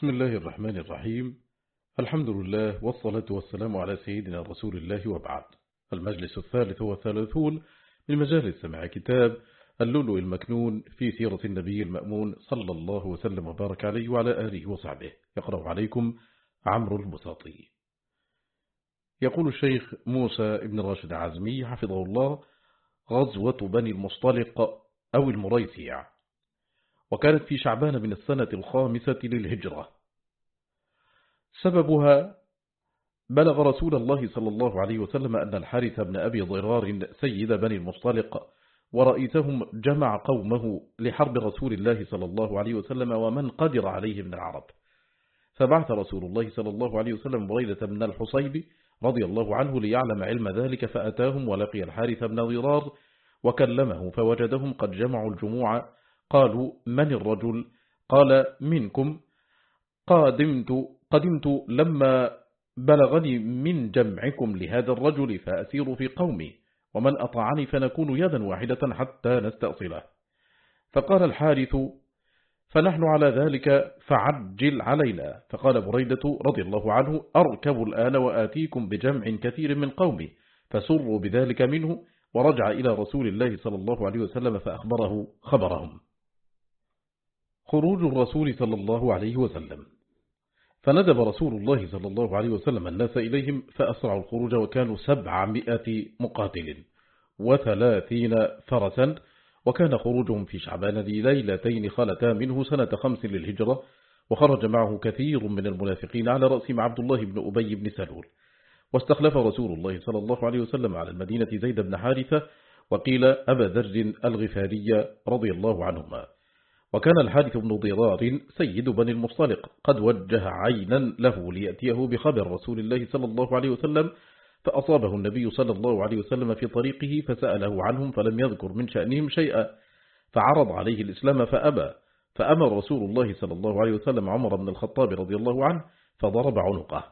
بسم الله الرحمن الرحيم. الحمد لله والصلاة والسلام على سيدنا رسول الله وبعد. المجلس الثالث والثلاثون من مجالس سمع كتاب اللؤلؤ المكنون في سيرة النبي المأمون صلى الله وسلم وبارك عليه وعلى آله وصحبه. يقرأ عليكم عمرو البساطي يقول الشيخ موسى ابن راشد عزمي حفظه الله غزوة بني المصطلق أو المريسيع. وكانت في شعبان من السنة الخامسة للهجرة. سببها بلغ رسول الله صلى الله عليه وسلم أن الحارث بن أبي ضرار سيد بني المصطلق ورئيسهم جمع قومه لحرب رسول الله صلى الله عليه وسلم ومن قدر عليه من العرب. فبعث رسول الله صلى الله عليه وسلم بريدة بن الحصيب رضي الله عنه ليعلم علم ذلك فأتاهم ولقي الحارث بن ضرار وكلمه فوجدهم قد جمعوا الجموع قالوا من الرجل؟ قال منكم. قادمت, قدمت لما بلغني من جمعكم لهذا الرجل فأسير في قومي ومن أطعني فنكون يدا واحدة حتى نستأصله. فقال الحارث فنحن على ذلك فعجل علينا. فقال بريدة رضي الله عنه أركب الآن وآتيكم بجمع كثير من قومي فسروا بذلك منه. ورجع إلى رسول الله صلى الله عليه وسلم فأخبره خبرهم. خروج الرسول صلى الله عليه وسلم. فندب رسول الله صلى الله عليه وسلم الناس إليهم فأسرعوا الخروج وكانوا سبعمائة مقاتل وثلاثين فرسا وكان خروجهم في شعبان ليلتين خلتا منه سنة خمس للهجرة وخرج معه كثير من المنافقين على رأسهم عبد الله بن أبي بن سلول. واستخلف رسول الله صلى الله عليه وسلم على المدينة زيد بن حارثة وقيل أبا درج الغفاري رضي الله عنهما. وكان الحارث بن ضرار سيد بني المصطلق. قد وجه عينا له ليأتيه بخبر رسول الله صلى الله عليه وسلم فأصابه النبي صلى الله عليه وسلم في طريقه فسأله عنهم فلم يذكر من شأنهم شيئا فعرض عليه الإسلام فأبى فأمر رسول الله صلى الله عليه وسلم عمر بن الخطاب رضي الله عنه فضرب عنقه.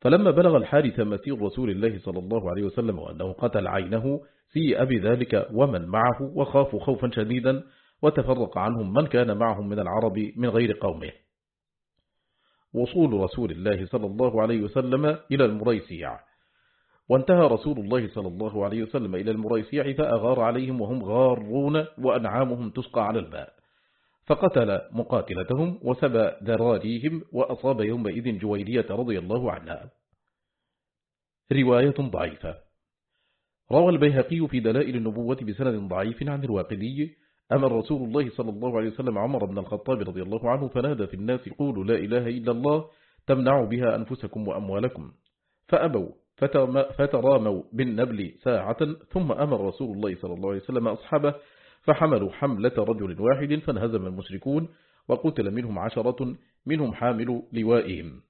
فلما بلغ الحارث مسير رسول الله صلى الله عليه وسلم وأنه قتل عينه سيء بذلك ومن معه وخافوا خوفا شديدا وتفرق عنهم من كان معهم من العرب من غير قومه. وصول رسول الله صلى الله عليه وسلم إلى المريسيع. وانتهى رسول الله صلى الله عليه وسلم إلى المريسيع فأغار عليهم وهم غارون وأنعامهم تسقى على الماء. فقتل مقاتلتهم وسبى ذراريهم وأصاب يومئذ جويرية رضي الله عنها. رواية ضعيفة. روى البيهقي في دلائل النبوة بسند ضعيف عن الواقدي أمر رسول الله صلى الله عليه وسلم عمر بن الخطاب رضي الله عنه فنادى في الناس قولوا لا إله إلا الله تمنعوا بها أنفسكم وأموالكم. فأبوا فتراموا بالنبل ساعة ثم أمر رسول الله صلى الله عليه وسلم أصحابه فحملوا حملة رجل واحد فانهزم المشركون وقتل منهم عشرة منهم حامل لوائهم.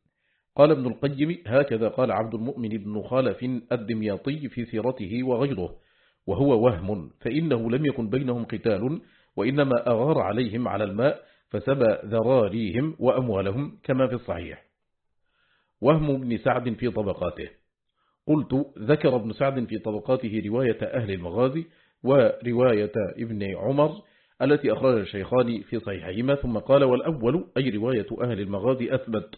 قال ابن القيم هكذا قال عبد المؤمن بن خالف الدمياطي في سيرته وغيره. وهو وهم فإنه لم يكن بينهم قتال وإنما أغار عليهم على الماء فسبى ذراريهم وأموالهم كما في الصحيح. وهم ابن سعد في طبقاته. قلت ذكر ابن سعد في طبقاته رواية أهل المغازي ورواية ابن عمر التي أخرج الشيخان في صحيحهما ثم قال والأول أي رواية أهل المغازي أثبت.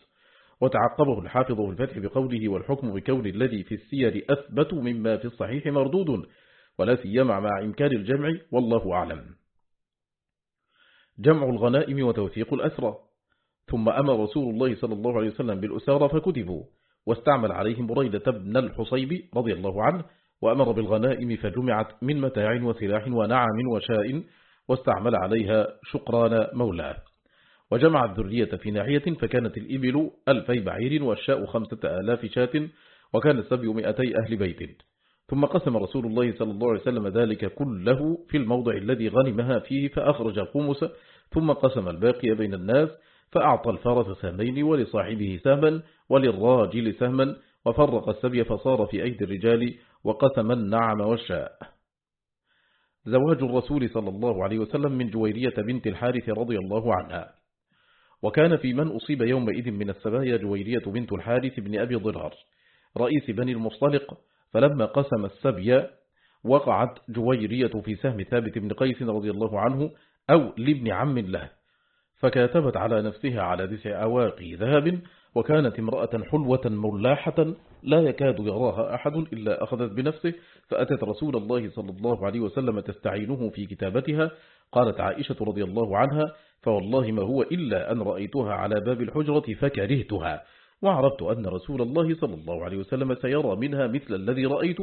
وتعقبه الحافظ في الفتح بقوله والحكم بكون الذي في السير أثبت مما في الصحيح مردود. ولا سيما مع إمكان الجمع والله أعلم. جمع الغنائم وتوثيق الأسرى. ثم أمر رسول الله صلى الله عليه وسلم بالأسارة فكتبوا واستعمل عليهم بريدة بن الحصيب رضي الله عنه وأمر بالغنائم فجمعت من متاع وسلاح ونعم وشاء واستعمل عليها شقران مولاه. وجمع الذرية في ناحية فكانت الإبل ألفي بعير والشاء خمسة آلاف شاة وكان السبي مئتي أهل بيت. ثم قسم رسول الله صلى الله عليه وسلم ذلك كله في الموضع الذي غنمها فيه فأخرج الخمس ثم قسم الباقي بين الناس فأعطى الفرس سهمين ولصاحبه سهما وللراجل سهما وفرق السبي فصار في أيدي الرجال وقسم النعم والشاء. زواج الرسول صلى الله عليه وسلم من جويرية بنت الحارث رضي الله عنها. وكان في من أصيب يومئذ من السبايا جويرية بنت الحارث بن أبي ضرار رئيس بني المصطلق فلما قسم السبي وقعت جويرية في سهم ثابت بن قيس رضي الله عنه أو لابن عم له فكاتبت على نفسها على تسع أواقي ذهب وكانت امرأة حلوة ملاحة لا يكاد يراها أحد إلا أخذت بنفسه فأتت رسول الله صلى الله عليه وسلم تستعينه في كتابتها قالت عائشة رضي الله عنها فوالله ما هو إلا أن رأيتها على باب الحجرة فكرهتها. وعرفت أن رسول الله صلى الله عليه وسلم سيرى منها مثل الذي رأيت.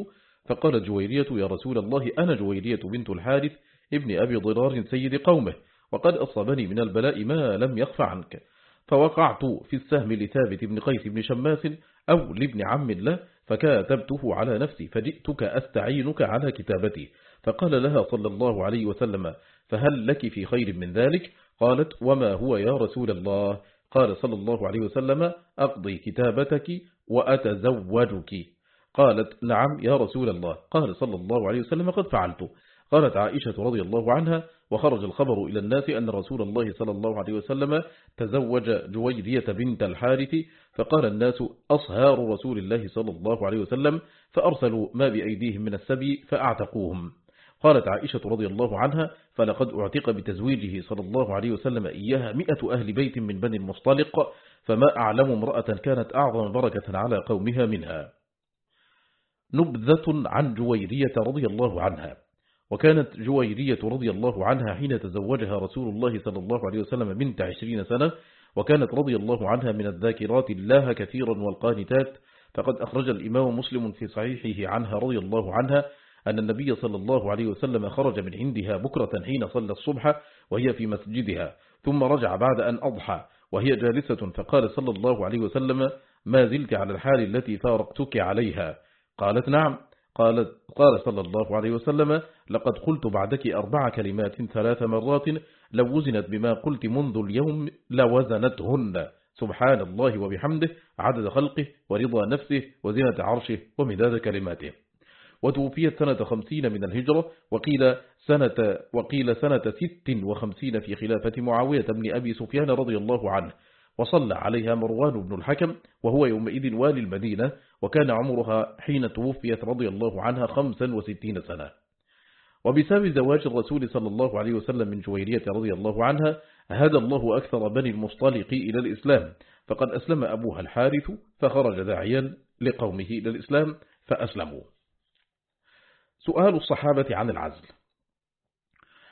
فقال جويرية يا رسول الله أنا جويرية بنت الحارث ابن أبي ضرار سيد قومه وقد أصابني من البلاء ما لم يخف عنك. فوقعت في السهم لثابت بن قيس بن شماس أو لابن عم له فكاتبته على نفسي فجئتك أستعينك على كتابتي فقال لها صلى الله عليه وسلم فهل لك في خير من ذلك؟ قالت وما هو يا رسول الله؟ قال صلى الله عليه وسلم أقضي كتابتك وأتزوجك قالت نعم يا رسول الله. قال صلى الله عليه وسلم قد فعلت. قالت عائشة رضي الله عنها وخرج الخبر إلى الناس أن رسول الله صلى الله عليه وسلم تزوج جويرية بنت الحارث فقال الناس أصهار رسول الله صلى الله عليه وسلم فأرسلوا ما بأيديهم من السبي فأعتقوهم. قالت عائشة رضي الله عنها فلقد أعتق بتزويجه صلى الله عليه وسلم إياها مئة أهل بيت من بني المصطلق فما أعلم امرأة كانت أعظم بركة على قومها منها. نبذة عن جويرية رضي الله عنها. وكانت جويرية رضي الله عنها حين تزوجها رسول الله صلى الله عليه وسلم بنت عشرين سنة وكانت رضي الله عنها من الذاكرات الله كثيرا والقانتات فقد أخرج الإمام مسلم في صحيحه عنها رضي الله عنها أن النبي صلى الله عليه وسلم خرج من عندها بكرة حين صلى الصبح وهي في مسجدها ثم رجع بعد أن أضحى وهي جالسة فقال صلى الله عليه وسلم ما زلت على الحال التي فارقتك عليها. قالت نعم. قال, قال صلى الله عليه وسلم لقد قلت بعدك أربع كلمات ثلاث مرات لو وزنت بما قلت منذ اليوم لوزنتهن. سبحان الله وبحمده عدد خلقه ورضا نفسه وزنة عرشه ومداد كلماته. وتوفيت سنة خمسين من الهجرة وقيل سنة, وقيل سنة ست وخمسين في خلافة معاوية بن أبي سفيان رضي الله عنه. وصلى عليها مروان بن الحكم وهو يومئذ والي المدينة وكان عمرها حين توفيت رضي الله عنها خمسا وستين سنة. وبسبب زواج الرسول صلى الله عليه وسلم من جويرية رضي الله عنها هدى الله أكثر بني المصطلق إلى الإسلام. فقد أسلم أبوها الحارث فخرج داعيا لقومه إلى الإسلام فأسلموا. سؤال الصحابة عن العزل.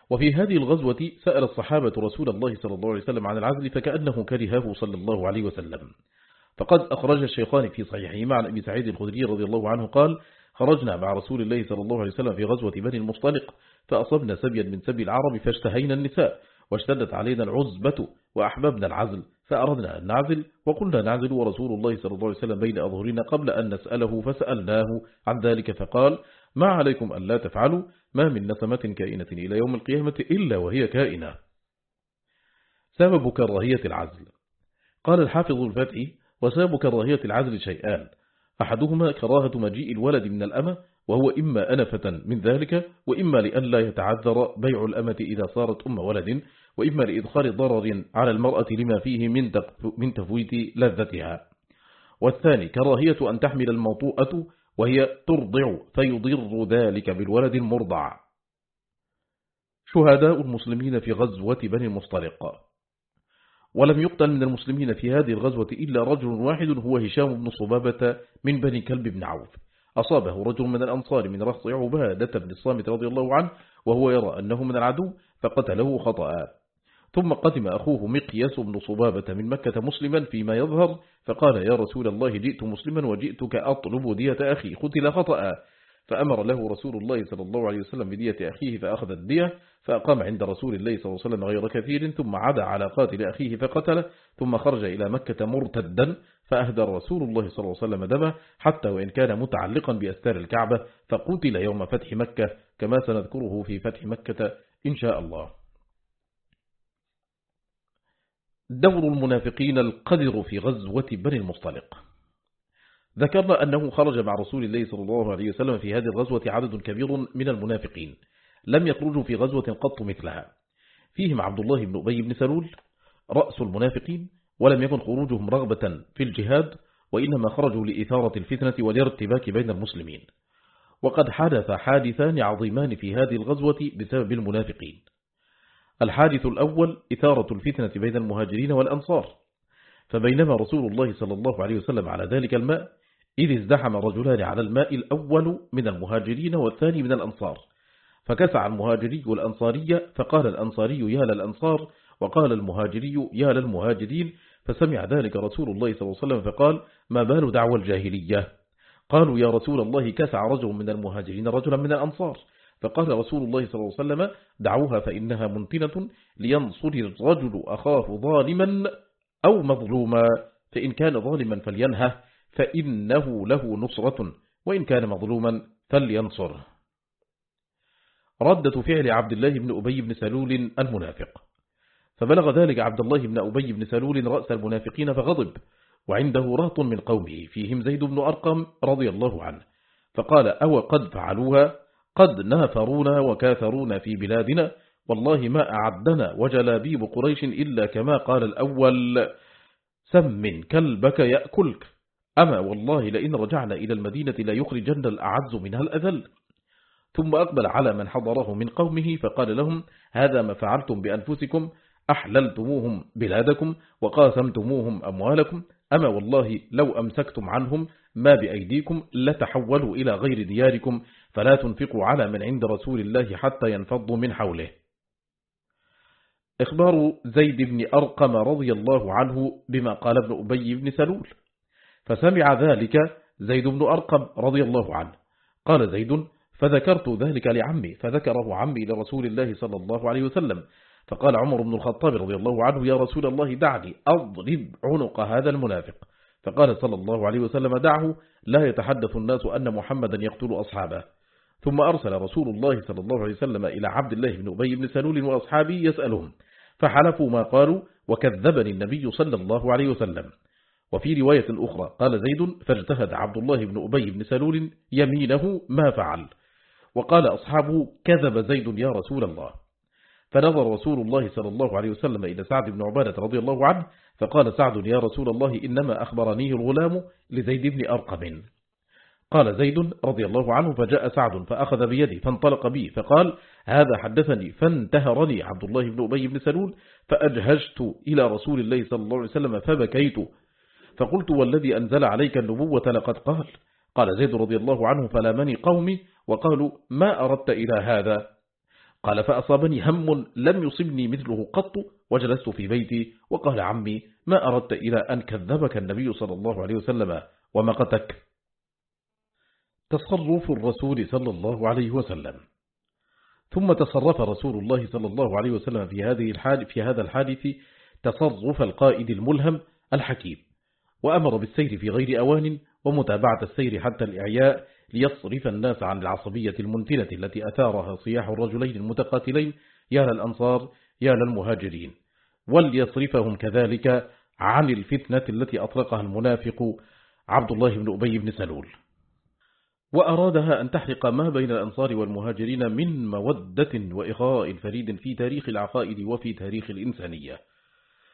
وفي هذه الغزوة سأل الصحابة رسول الله صلى الله عليه وسلم عن العزل فكأنه كرهه صلى الله عليه وسلم. فقد أخرج الشيخان في صحيحهما عن أبي سعيد الخدري رضي الله عنه قال خرجنا مع رسول الله صلى الله عليه وسلم في غزوة بني المصطلق فأصبنا سبيا من سبي العرب فاشتهينا النساء واشتدت علينا العزبة وأحببنا العزل فأردنا أن نعزل وقلنا نعزل ورسول الله صلى الله عليه وسلم بين أظهرنا قبل أن نسأله فسألناه عن ذلك فقال ما عليكم أن لا تفعلوا ما من نسمة كائنة إلى يوم القيامة إلا وهي كائنة. سبب كراهية العزل. قال الحافظ الفتحي وسبب كراهية العزل شيئان. أحدهما كراهة مجيء الولد من الأمة وهو إما أنفة من ذلك وإما لأن لا يتعذر بيع الأمة إذا صارت أم ولد وإما لإدخال ضرر على المرأة لما فيه من تفويت لذتها. والثاني كراهية أن تحمل الموطوءة وهي ترضع فيضر ذلك بالولد المرضع. شهداء المسلمين في غزوة بني المصطلق. ولم يقتل من المسلمين في هذه الغزوة إلا رجل واحد هو هشام بن صبابة من بني كلب بن عوف. أصابه رجل من الأنصار من رخص عبادة بن الصامت رضي الله عنه وهو يرى أنه من العدو فقتله خطأ. ثم قدم أخوه مقياس بن صبابة من مكة مسلما فيما يظهر فقال يا رسول الله جئت مسلما وجئتك أطلب دية أخي. قتل خطأ. فأمر له رسول الله صلى الله عليه وسلم بدية أخيه فأخذ الدية فأقام عند رسول الله صلى الله عليه وسلم غير كثير ثم عدا على قاتل أخيه فقتله ثم خرج إلى مكة مرتدا فأهدى رسول الله صلى الله عليه وسلم دمه حتى وإن كان متعلقا بأستار الكعبة فقتل يوم فتح مكة كما سنذكره في فتح مكة إن شاء الله. دور المنافقين القدر في غزوة بني المصطلق. ذكرنا أنه خرج مع رسول الله صلى الله عليه وسلم في هذه الغزوة عدد كبير من المنافقين. لم يخرجوا في غزوة قط مثلها. فيهم عبد الله بن أبي بن سلول رأس المنافقين ولم يكن خروجهم رغبة في الجهاد وإنما خرجوا لإثارة الفتنة والارتباك بين المسلمين. وقد حدث حادثان عظيمان في هذه الغزوة بسبب المنافقين. الحادث الأول إثارة الفتنة بين المهاجرين والأنصار. فبينما رسول الله صلى الله عليه وسلم على ذلك الماء إذ ازدحم رجلان على الماء الأول من المهاجرين والثاني من الأنصار. فكسع المهاجري الأنصارية فقال الأنصاري يا للأنصار وقال المهاجري يا للمهاجرين فسمع ذلك رسول الله صلى الله عليه وسلم فقال ما بال دعوى الجاهلية؟ قالوا يا رسول الله كسع رجل من المهاجرين رجلا من الأنصار فقال رسول الله صلى الله عليه وسلم دعوها فإنها منتنة لينصر الرجل أخاه ظالما أو مظلوما فإن كان ظالما فلينهى فإنه له نصرة وإن كان مظلوما فلينصره. ردة فعل عبد الله بن أبي بن سلول المنافق. فبلغ ذلك عبد الله بن أبي بن سلول رأس المنافقين فغضب وعنده رهط من قومه فيهم زيد بن أرقم رضي الله عنه. فقال أو قد فعلوها؟ قد نافرونا وكاثرونا في بلادنا. والله ما أعدنا وجلابيب قريش إلا كما قال الأول سم كلبك يأكلك. أما والله لئن رجعنا إلى المدينة لا يخرجن الأعز منها الأذل. ثم أقبل على من حضره من قومه فقال لهم هذا ما فعلتم بأنفسكم أحللتموهم بلادكم وقاسمتموهم أموالكم. أما والله لو أمسكتم عنهم ما بأيديكم لتحولوا إلى غير دياركم فلا تنفقوا على من عند رسول الله حتى ينفضوا من حوله. إخبار زيد بن أرقم رضي الله عنه بما قال ابن أبي بن سلول. فسمع ذلك زيد بن أرقم رضي الله عنه. قال زيد فذكرت ذلك لعمي فذكره عمي لرسول الله صلى الله عليه وسلم. فقال عمر بن الخطاب رضي الله عنه يا رسول الله دعني أضرب عنق هذا المنافق. فقال صلى الله عليه وسلم دعه لا يتحدث الناس أن محمدا يقتل أصحابه. ثم أرسل رسول الله صلى الله عليه وسلم إلى عبد الله بن أبي بن سلول وأصحابه يسألهم فحلفوا ما قالوا وكذبني النبي صلى الله عليه وسلم. وفي رواية أخرى قال زيد فاجتهد عبد الله بن أبي بن سلول يمينه ما فعل. وقال أصحابه كذب زيد يا رسول الله. فنظر رسول الله صلى الله عليه وسلم إلى سعد بن عبادة رضي الله عنه فقال سعد يا رسول الله إنما أخبرنيه الغلام لزيد بن أرقم. قال زيد رضي الله عنه فجاء سعد فأخذ بيدي فانطلق بي فقال هذا حدثني. فانتهرني عبد الله بن أبي بن سلول فأجهجت إلى رسول الله صلى الله عليه وسلم فبكيت. فقلت والذي أنزل عليك النبوة لقد قال. قال زيد رضي الله عنه فلامني قومي وقالوا ما أردت إلى هذا؟ قال فأصابني هم لم يصبني مثله قط وجلست في بيتي. وقال عمي ما أردت إلى أن كذبك النبي صلى الله عليه وسلم ومقتك تصرف الرسول صلى الله عليه وسلم. ثم تصرف رسول الله صلى الله عليه وسلم في هذه الحال في هذا الحادث تصرف القائد الملهم الحكيم وأمر بالسير في غير أوان ومتابعة السير حتى الإعياء ليصرف الناس عن العصبية المنتنة التي أثارها صياح الرجلين المتقاتلين يا للأنصار يا للمهاجرين وليصرفهم كذلك عن الفتنة التي أطلقها المنافق عبد الله بن أبي بن سلول. وأرادها أن تحرق ما بين الأنصار والمهاجرين من مودة وإخاء فريد في تاريخ العقائد وفي تاريخ الإنسانية.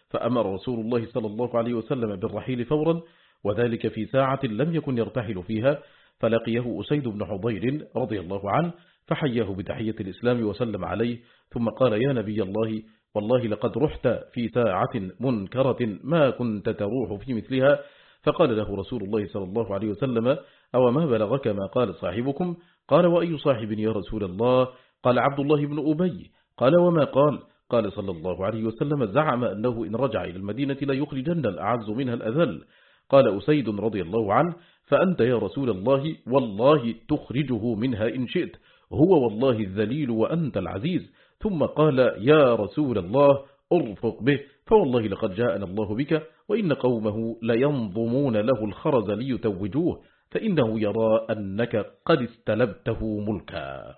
فأمر رسول الله صلى الله عليه وسلم بالرحيل فورا وذلك في ساعة لم يكن يرتحل فيها فلقيه أسيد بن حضير رضي الله عنه فحياه بتحية الإسلام وسلم عليه ثم قال يا نبي الله والله لقد رحت في ساعة منكرة ما كنت تروح في مثلها فقال له رسول الله صلى الله عليه وسلم أو ما بلغك ما قال صاحبكم؟ قال وأي صاحب يا رسول الله؟ قال عبد الله بن أبي. قال وما قال؟ قال صلى الله عليه وسلم زعم أنه إن رجع إلى المدينة لا يخرجن الأعز منها الأذل. قال أسيد رضي الله عنه فأنت يا رسول الله والله تخرجه منها إن شئت هو والله الذليل وأنت العزيز. ثم قال يا رسول الله أرفق به فوالله لقد جاءنا الله بك. وإن قومه لينظمون له الخرز ليتوجوه فإنه يرى أنك قد استلبته ملكا.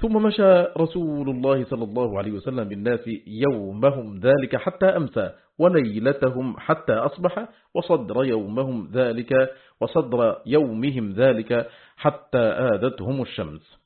ثم مشى رسول الله صلى الله عليه وسلم بالناس يومهم ذلك حتى أمسى وليلتهم حتى أصبح وصدر يومهم ذلك وصدر يومهم ذلك حتى آذتهم الشمس.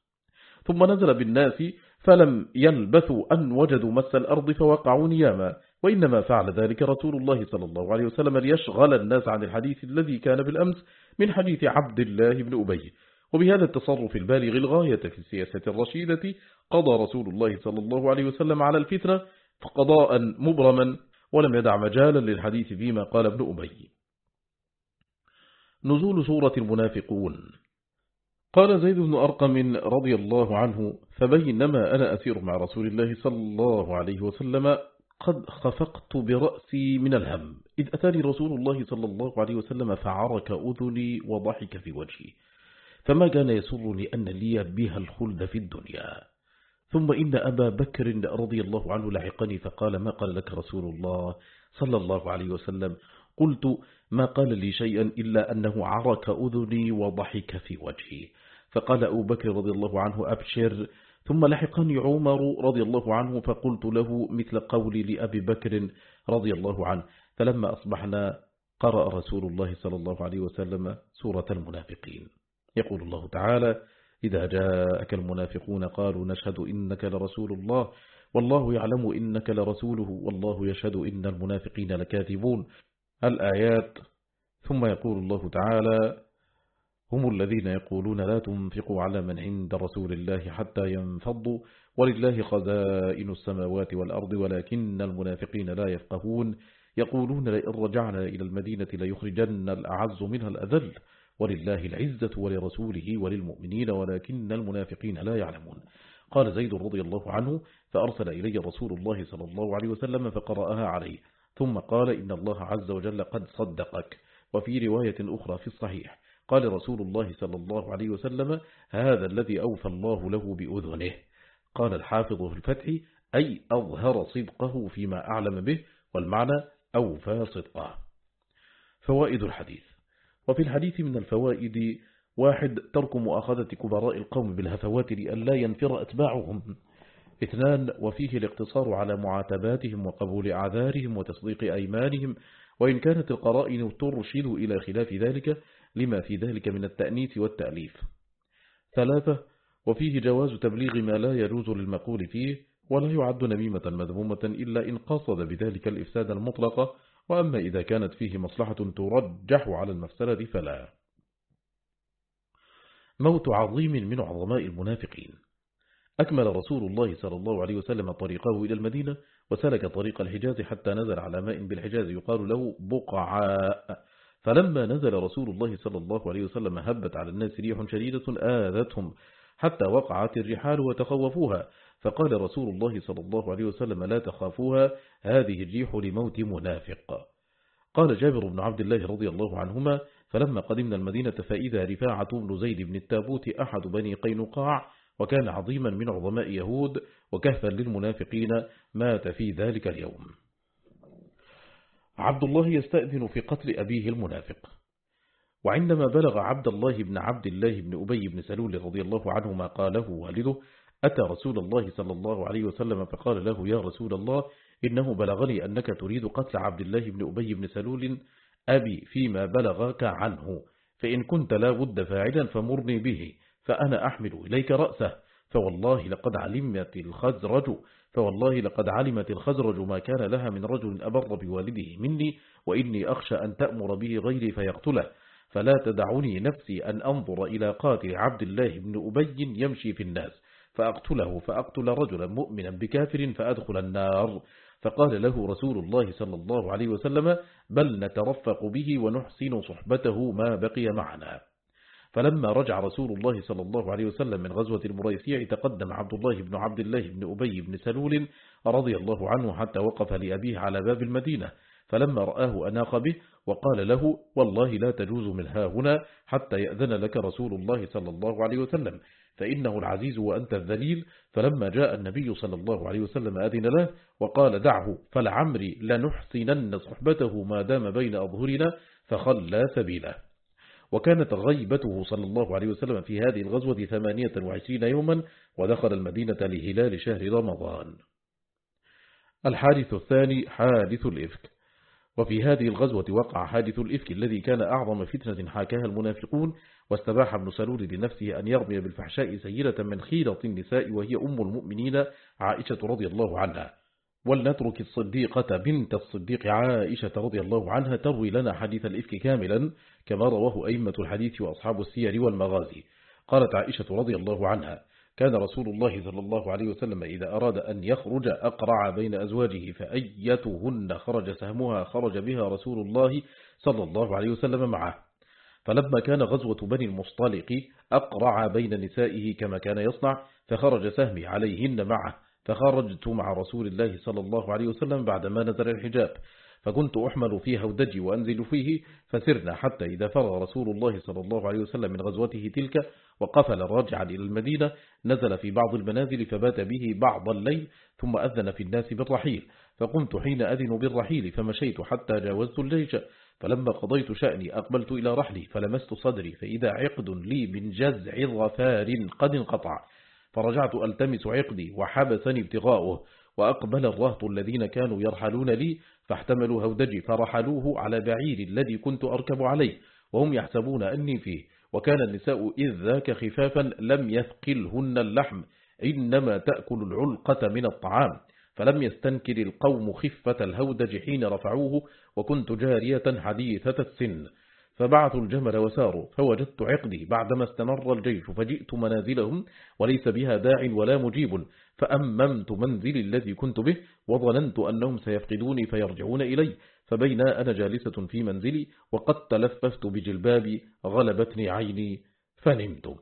ثم نزل بالناس فلم يلبثوا أن وجدوا مس الأرض فوقعوا نياما. وإنما فعل ذلك رسول الله صلى الله عليه وسلم ليشغل الناس عن الحديث الذي كان بالأمس من حديث عبد الله بن أبي. وبهذا التصرف البالغ الغاية في السياسة الرشيدة قضى رسول الله صلى الله عليه وسلم على الفتنة فقضاء مبرما ولم يدع مجالا للحديث فيما قال ابن أبي. نزول سورة المنافقون. قال زيد بن أرقم رضي الله عنه فبينما أنا أسير مع رسول الله صلى الله عليه وسلم قد خفقت برأسي من الهم. إذ أتاني رسول الله صلى الله عليه وسلم فعرك أذني وضحك في وجهي. فما كان يسرني أن لي بها الخلد في الدنيا. ثم إن أبا بكر رضي الله عنه لحقني فقال ما قال لك رسول الله صلى الله عليه وسلم؟ قلت ما قال لي شيئا إلا أنه عرك أذني وضحك في وجهي. فقال أبو بكر رضي الله عنه أبشر ثم لحقني عمر رضي الله عنه فقلت له مثل قولي لأبي بكر رضي الله عنه. فلما أصبحنا قرأ رسول الله صلى الله عليه وسلم سورة المنافقين. يقول الله تعالى إذا جاءك المنافقون قالوا نشهد إنك لرسول الله والله يعلم إنك لرسوله والله يشهد إن المنافقين لكاذبون. الآيات. ثم يقول الله تعالى هم الذين يقولون لا تنفقوا على من عند رسول الله حتى ينفضوا ولله خزائن السماوات والأرض ولكن المنافقين لا يفقهون. يقولون لئن رجعنا إلى المدينة ليخرجن الأعز منها الأذل. ولله العزة ولرسوله وللمؤمنين ولكن المنافقين لا يعلمون. قال زيد رضي الله عنه فأرسل إلي رسول الله صلى الله عليه وسلم فقرأها عليه ثم قال إن الله عز وجل قد صدقك. وفي رواية أخرى في الصحيح قال رسول الله صلى الله عليه وسلم هذا الذي أوفى الله له بأذنه. قال الحافظ في الفتح أي أظهر صدقه فيما أعلم به والمعنى أوفى صدقه. فوائد الحديث. وفي الحديث من الفوائد واحد ترك مؤاخذة كبراء القوم بالهفوات لألا ينفر أتباعهم. اثنان وفيه الاقتصار على معاتباتهم وقبول أعذارهم وتصديق أيمانهم وإن كانت القرائن ترشد إلى خلاف ذلك لما في ذلك من التأنيث والتأليف. ثلاثة وفيه جواز تبليغ ما لا يجوز للمقول فيه ولا يعد نميمة مذمومة إلا إن قصد بذلك الإفساد المطلقة وأما إذا كانت فيه مصلحة ترجح على المفسدة فلا. موت عظيم من عظماء المنافقين. أكمل رسول الله صلى الله عليه وسلم طريقه إلى المدينة وسلك طريق الحجاز حتى نزل على ماء بالحجاز يقال له بقعاء. فلما نزل رسول الله صلى الله عليه وسلم هبت على الناس ريح شديدة آذتهم حتى وقعت الرحال وتخوفوها. فقال رسول الله صلى الله عليه وسلم لا تخافوها هذه الريح لموت منافق. قال جابر بن عبد الله رضي الله عنهما فلما قدمنا المدينة فإذا رفاعة بن زيد بن التابوت أحد بني قينقاع وكان عظيما من عظماء يهود وكهفا للمنافقين مات في ذلك اليوم. عبد الله يستأذن في قتل أبيه المنافق. وعندما بلغ عبد الله بن عبد الله بن أبي بن سلول رضي الله عنه ما قاله والده أتى رسول الله صلى الله عليه وسلم فقال له يا رسول الله إنه بلغني أنك تريد قتل عبد الله بن أبي بن سلول أبي فيما بلغك عنه. فإن كنت لا بد فاعلا فمرني به فأنا أحمل إليك رأسه. فوالله لقد علمت الخزرج فوالله لقد علمت الخزرج ما كان لها من رجل أبر بوالده مني وإني أخشى أن تأمر به غيري فيقتله. فلا تدعني نفسي أن أنظر إلى قاتل عبد الله بن أبي يمشي في الناس فأقتله فأقتل رجلا مؤمنا بكافر فأدخل النار. فقال له رسول الله صلى الله عليه وسلم بل نترفق به ونحسن صحبته ما بقي معنا. فلما رجع رسول الله صلى الله عليه وسلم من غزوة المريسيع تقدم عبد الله بن عبد الله بن أبي بن سلول رضي الله عنه حتى وقف لأبيه على باب المدينة فلما رآه أناق به وقال له والله لا تجوز من ها هنا حتى يأذن لك رسول الله صلى الله عليه وسلم فإنه العزيز وأنت الذليل. فلما جاء النبي صلى الله عليه وسلم أذن له وقال دعه فلعمري لنحسنن صحبته ما دام بين أظهرنا فخلى سبيله. وكانت غيبته صلى الله عليه وسلم في هذه الغزوة ثمانية وعشرين يوما ودخل المدينة لهلال شهر رمضان. الحادث الثاني حادث الإفك. وفي هذه الغزوة وقع حادث الإفك الذي كان أعظم فتنة حاكاها المنافقون واستباح ابن سلول لنفسه أن يرمي بالفحشاء سيرة من خيرة النساء وهي أم المؤمنين عائشة رضي الله عنها. ولنترك الصديقة بنت الصديق عائشة رضي الله عنها تروي لنا حديث الإفك كاملا كما رواه أئمة الحديث وأصحاب السير والمغازي. قالت عائشة رضي الله عنها كان رسول الله صلى الله عليه وسلم إذا أراد أن يخرج أقرع بين أزواجه فأيتهن خرج سهمها خرج بها رسول الله صلى الله عليه وسلم معه. فلما كان غزوة بني المصطلق أقرع بين نسائه كما كان يصنع فخرج سهمي عليهن معه. فخرجت مع رسول الله صلى الله عليه وسلم بعدما نزل الحجاب فكنت أحمل في هودجي وأنزل فيه فسرنا حتى إذا فرغ رسول الله صلى الله عليه وسلم من غزوته تلك وقفل راجعا إلى المدينة نزل في بعض المنازل فبات به بعض الليل ثم أذن في الناس بالرحيل فقمت حين أذن بالرحيل فمشيت حتى جاوزت الجيش فلما قضيت شأني أقبلت إلى رحلي فلمست صدري فإذا عقد لي من جزع ظفار قد انقطع. فرجعت ألتمس عقدي وحبسني ابتغاؤه وأقبل الرهط الذين كانوا يرحلون لي فاحتملوا هودجي فرحلوه على بعير الذي كنت أركب عليه وهم يحسبون أني فيه. وكان النساء إذ ذاك خفافا لم يثقلهن اللحم إنما تأكل العلقة من الطعام. فلم يستنكر القوم خفة الهودج حين رفعوه وكنت جارية حديثة السن. فبعثوا الجمل وساروا فوجدت عقدي بعدما استمر الجيش فجئت منازلهم وليس بها داع ولا مجيب فأممت منزلي الذي كنت به وظننت أنهم سيفقدوني فيرجعون إلي فبين أنا جالسة في منزلي وقد تلففت بجلبابي غلبتني عيني فنمت.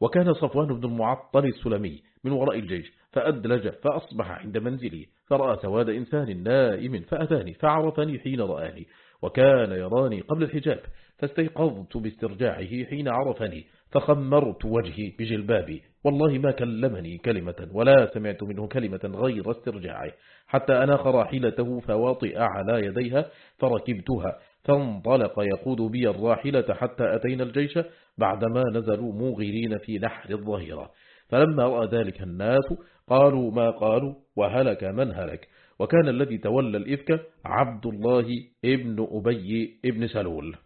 وكان صفوان بن المعطل السلمي من وراء الجيش فأدلج فأصبح عند منزلي فرأى سواد إنسان نائم فأتاني فعرفني حين رآني وكان يراني قبل الحجاب فاستيقظت باسترجاعه حين عرفني فخمرت وجهي بجلبابي والله ما كلمني كلمة ولا سمعت منه كلمة غير استرجاعه. حتى أناخ راحلته فواطئ على يديها فركبتها. فانطلق يقود بي الراحلة حتى أتينا الجيش بعدما نزلوا موغرين في نحر الظهيرة. فلما رأى ذلك الناس قالوا ما قالوا؟ وهلك من هلك. وكان الذي تولى الإفك عبد الله ابن أبي ابن سلول.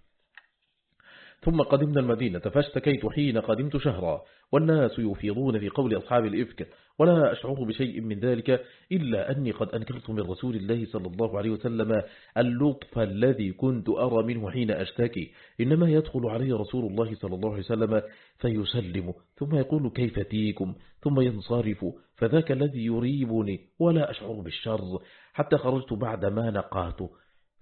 ثم قدمنا المدينة فاشتكيت حين قدمت شهرا. والناس يفيضون في قول أصحاب الإفك ولا أشعر بشيء من ذلك إلا أني قد أنكرت من رسول الله صلى الله عليه وسلم اللطف الذي كنت أرى منه حين أشتكي. إنما يدخل علي رسول الله صلى الله عليه وسلم فيسلم ثم يقول كيف تيكم؟ ثم ينصرف فذاك الذي يريبني ولا أشعر بالشر. حتى خرجت بعد ما نقات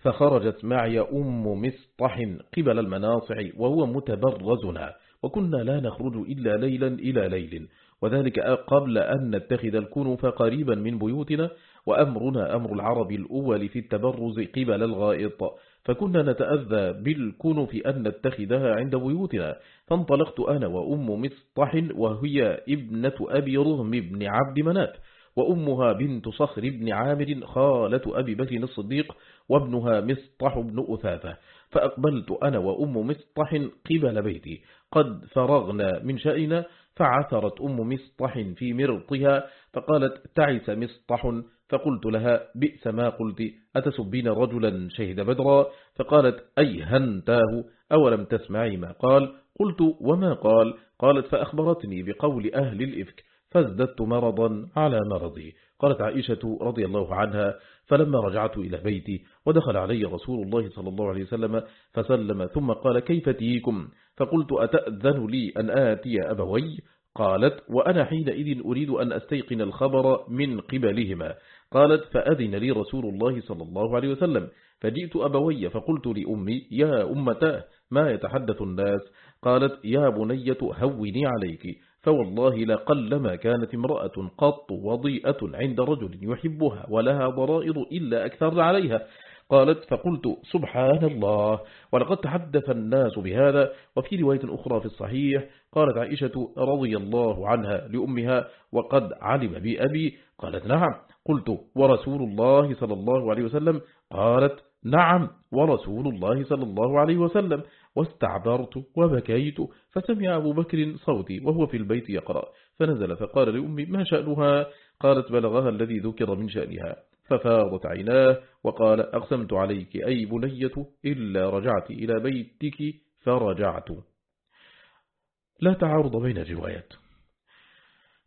فخرجت معي أم مسطح قبل المناصع وهو متبرزنا وكنا لا نخرج إلا ليلا إلى ليل وذلك قبل أن نتخذ الكنف قريبا من بيوتنا وأمرنا أمر العرب الأول في التبرز قبل الغائط فكنا نتأذى بالكنف أن نتخذها عند بيوتنا فانطلقت أنا وأم مسطح وهي ابنة أبي رغم بن عبد منات وأمها بنت صخر بن عامر خالة أبي بكر الصديق وابنها مسطح بن أثاثة فأقبلت أنا وأم مسطح قبل بيتي. قد فرغنا من شأننا فعثرت أم مسطح في مرطها فقالت تعس مسطح فقلت لها بئس ما قلت أتسبين رجلا شهد بدرا؟ فقالت أي هنتاه أولم تسمعي ما قال؟ قلت وما قال؟ قالت فأخبرتني بقول أهل الإفك فازددت مرضا على مرضي. قالت عائشة رضي الله عنها فلما رجعت إلى بيتي ودخل علي رسول الله صلى الله عليه وسلم فسلم ثم قال كيف تيكم فقلت أتأذن لي أن آتي أبوي؟ قالت وأنا حينئذ أريد أن أستيقن الخبر من قبلهما. قالت فأذن لي رسول الله صلى الله عليه وسلم. فجئت أبوي فقلت لأمي يا أمتاه ما يتحدث الناس؟ قالت يا بنية هوني عليك. فوالله لقلما كانت امرأة قط وضيئة عند رجل يحبها ولها ضرائر إلا أكثر عليها. قالت فقلت سبحان الله ولقد تحدث الناس بهذا. وفي رواية أخرى في الصحيح قالت عائشة رضي الله عنها لأمها وقد علم بأبي. قالت نعم. قلت ورسول الله صلى الله عليه وسلم؟ قالت نعم ورسول الله صلى الله عليه وسلم. واستعبرت وبكيت فسمع أبو بكر صوتي وهو في البيت يقرأ فنزل فقال لأمي ما شأنها؟ قالت بلغها الذي ذكر من شأنها. ففاضت عيناه وقال أقسمت عليك أي بنية إلا رجعت إلى بيتك فرجعت. لا تعارض بين الروايات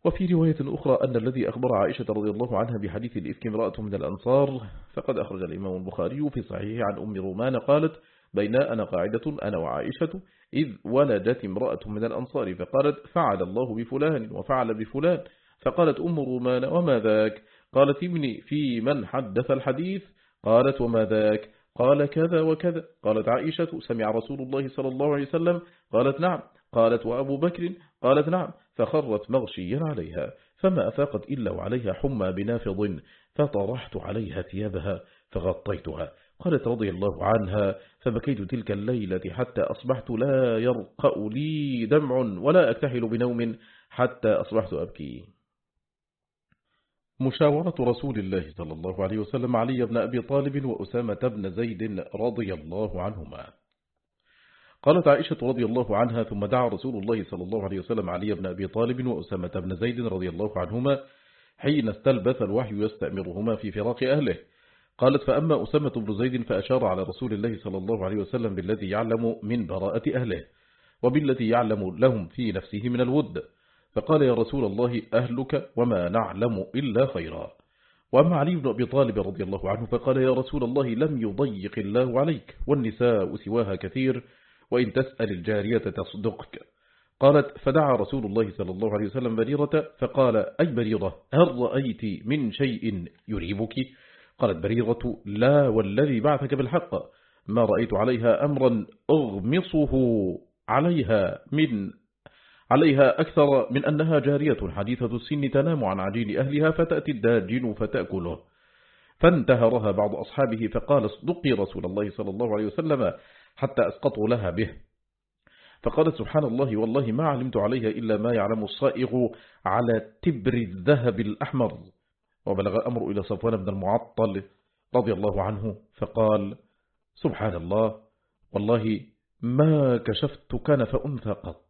وفي رواية أخرى أن الذي أخبر عائشة رضي الله عنها بحديث الإفك امرأة من الأنصار فقد أخرج الإمام البخاري في صحيح عن أم رومان قالت بين أنا قاعدة أنا وعائشة إذ ولدت امرأة من الأنصار فقالت فعل الله بفلان وفعل بفلان فقالت أم رومان وما ذاك؟ قالت ابني في من حدث الحديث؟ قالت وما ذاك؟ قال كذا وكذا. قالت عائشة سمع رسول الله صلى الله عليه وسلم قالت نعم. قالت وأبو بكر قالت نعم. فخرت مغشيا عليها فما أفاقت إلا وعليها حمى بنافض فطرحت عليها ثيابها فغطيتها. قالت رضي الله عنها فبكيت تلك الليلة حتى أصبحت لا يرقأ لي دمع ولا أكتحل بنوم حتى أصبحت أبكي. مشاورة رسول الله صلى الله عليه وسلم علي بن أبي طالب وأسامة بن زيد رضي الله عنهما. قالت عائشة رضي الله عنها ثم دعا رسول الله صلى الله عليه وسلم علي بن أبي طالب وأسامة بن زيد رضي الله عنهما حين استلبث الوحي يستأمرهما في فراق أهله. قالت فأما أسامة بن زيد فأشار على رسول الله صلى الله عليه وسلم بالذي يعلم من براءة أهله وبالذي يعلم لهم في نفسه من الود. فقال يا رسول الله أهلك وما نعلم إلا خيرا. وأما علي بن أبي طالب رضي الله عنه فقال يا رسول الله لم يضيق الله عليك والنساء سواها كثير وإن تسأل الجارية تصدقك. قالت فدعا رسول الله صلى الله عليه وسلم بريرة فقال أي بريرة؟ هل رأيت من شيء يريبك؟ قالت بريرة لا والذي بعثك بالحق ما رأيت عليها أمرا أغمصه عليها من عليها أكثر من أنها جارية حديثة السن تنام عن عجين أهلها فتأتي الداجن فتأكله. فانتهرها بعض أصحابه فقال اصدقي رسول الله صلى الله عليه وسلم حتى أسقطوا لها به. فقالت سبحان الله والله ما علمت عليها إلا ما يعلم الصائغ على تبر الذهب الأحمر. وبلغ الأمر إلى صفوان بن المعطل رضي الله عنه فقال سبحان الله والله ما كشفت كنف أنثى قط.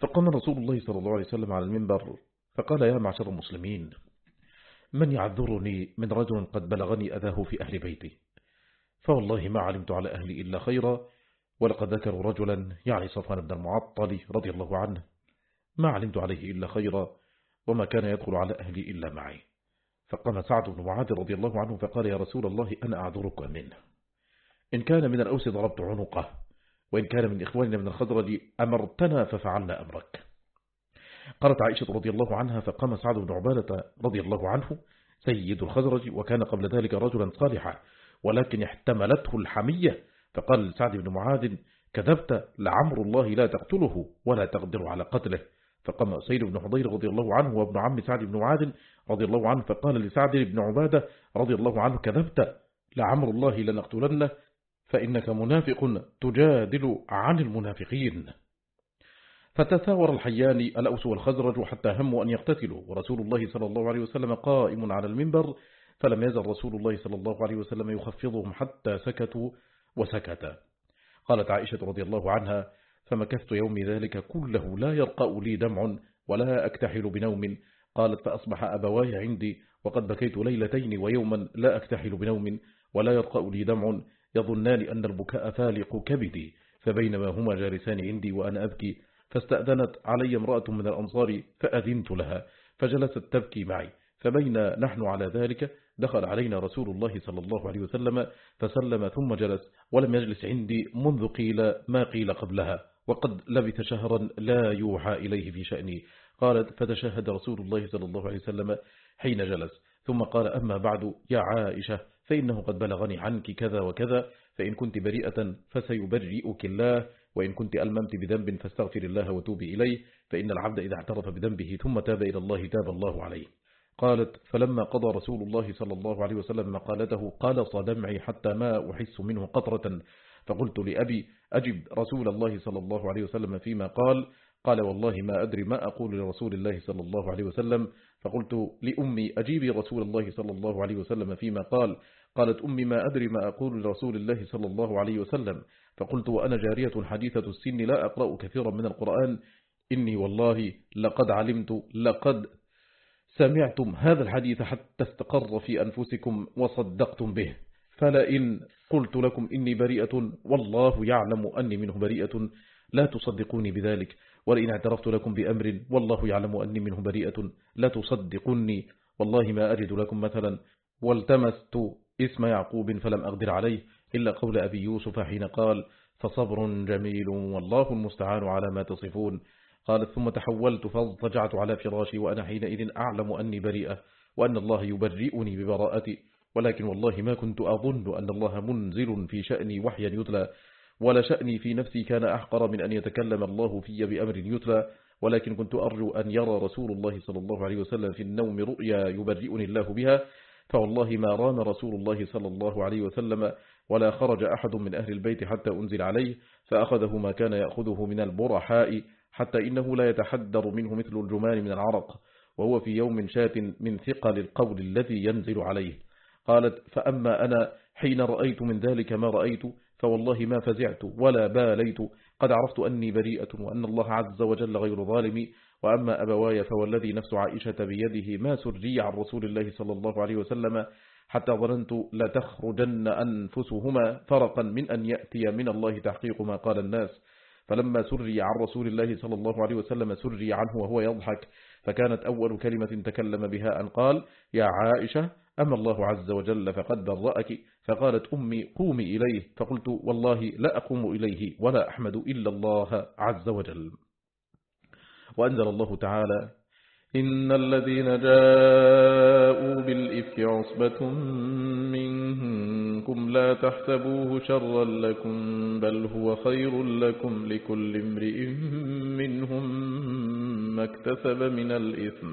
فقام رسول الله صلى الله عليه وسلم على المنبر فقال يا معشر المسلمين من يعذرني من رجل قد بلغني أذاه في أهل بيتي فوالله ما علمت على أهلي إلا خيرا ولقد ذكروا رجلا يعني صفان بن المعطل رضي الله عنه ما علمت عليه إلا خيرا وما كان يدخل على أهلي إلا معي. فقام سعد بن معاذ رضي الله عنه فقال يا رسول الله أنا أعذرك منه. إن كان من الأوس ضربت عنقه وإن كان من إخواننا من الخضرج أمرتنا ففعلنا أمرك. قالت عائشة رضي الله عنها فقام سعد بن عبادة رضي الله عنه سيد الخزرج وكان قبل ذلك رجلا صالحا ولكن احتملته الحمية. فقال سعد بن معاذ كذبت لعمر الله لا تقتله ولا تقدر على قتله. فقام سيد بن حضير رضي الله عنه وابن عم سعد بن معاذ رضي الله عنه فقال لسعد بن عبادة رضي الله عنه كذبت لعمر الله لنقتلنه فإنك منافق تجادل عن المنافقين. فتثاور الحيان الأوس والخزرج حتى هموا أن يقتتلوا ورسول الله صلى الله عليه وسلم قائم على المنبر فلم يزل رسول الله صلى الله عليه وسلم يخفضهم حتى سكتوا وسكت. قالت عائشة رضي الله عنها فمكثت يومي ذلك كله لا يرقى لي دمع ولا أكتحل بنوم. قالت فأصبح أبواي عندي وقد بكيت ليلتين ويوما لا أكتحل بنوم ولا يرقى لي دمع. يظنان أن البكاء فالق كبدي فبينما هما جالسان عندي وأنا أبكي فاستأذنت علي امرأة من الأنصار فأذنت لها فجلست تبكي معي. فبين نحن على ذلك دخل علينا رسول الله صلى الله عليه وسلم فسلم ثم جلس ولم يجلس عندي منذ قيل ما قيل قبلها. وقد لبث شهرا لا يوحى إليه في شأني قالت فتشهد رسول الله صلى الله عليه وسلم حين جلس. ثم قال أما بعد يا عائشة فإنه قد بلغني عنك كذا وكذا فإن كنت بريئة فسيبرئك الله وإن كنت ألممت بذنب فاستغفر الله وتوبي إليه فإن العبد إذا اعترف بذنبه ثم تاب إلى الله تاب الله عليه. قالت فلما قضى رسول الله صلى الله عليه وسلم مقالته قال صدمعي حتى ما أحس منه قطرة. فقلت لأبي أجب رسول الله صلى الله عليه وسلم فيما قال قال والله ما أدري ما أقول لرسول الله صلى الله عليه وسلم. فقلت لأمي أجيبي رسول الله صلى الله عليه وسلم فيما قال. قالت أمي ما أدري ما أقول لرسول الله صلى الله عليه وسلم. فقلت وأنا جارية حديثة السن لا أقرأ كثيرا من القرآن. إني والله لقد علمت لقد سمعتم هذا الحديث حتى استقر في أنفسكم وصدقتم به. فلئن قلت لكم إني بريئة والله يعلم أني منه بريئة. لا تصدقوني بذلك ولئن اعترفت لكم بأمر والله يعلم أني منه بريئة. لا تصدقني والله ما أجد لكم مثلا. والتمست اسم يعقوب فلم أقدر عليه إلا قول أبي يوسف حين قال فصبر جميل والله المستعان على ما تصفون. قالت ثم تحولت فاضطجعت على فراشي وأنا حينئذ أعلم أني بريئة وأن الله يبرئني ببراءتي. ولكن والله ما كنت أظن أن الله منزل في شأني وحيا يتلى ولا شأني في نفسي كان أحقر من أن يتكلم الله في بأمر يتلى ولكن كنت أرجو أن يرى رسول الله صلى الله عليه وسلم في النوم رؤيا يبرئني الله بها فوالله ما رام رسول الله صلى الله عليه وسلم ولا خرج أحد من أهل البيت حتى أنزل عليه فأخذه ما كان يأخذه من البرحاء حتى إنه لا يتحدر منه مثل الجمان من العرق وهو في يوم شات من ثقل القول الذي ينزل عليه. قالت فأما أنا حين رأيت من ذلك ما رأيت فوالله ما فزعت ولا باليت. قد عرفت أني بريئة وأن الله عز وجل غير ظالم وأما أبواي فوالذي نفس عائشة بيده ما سرجي عن رسول الله صلى الله عليه وسلم حتى ظننت لتخرجن أنفسهما فرقا من أن يأتي من الله تحقيق ما قال الناس. فلما سري عن رسول الله صلى الله عليه وسلم سري عنه وهو يضحك. فكانت أول كلمة تكلم بها أن قال يا عائشة أما الله عز وجل فقد برأك فقالت أمي قومي إليه فقلت والله لا أقوم إليه ولا أحمد إلا الله عز وجل. وأنزل الله تعالى إن الذين جاءوا بالإفك عصبة منكم لا تحسبوه شرا لكم بل هو خير لكم لكل امرئ منهم ما اكتسب من الإثم.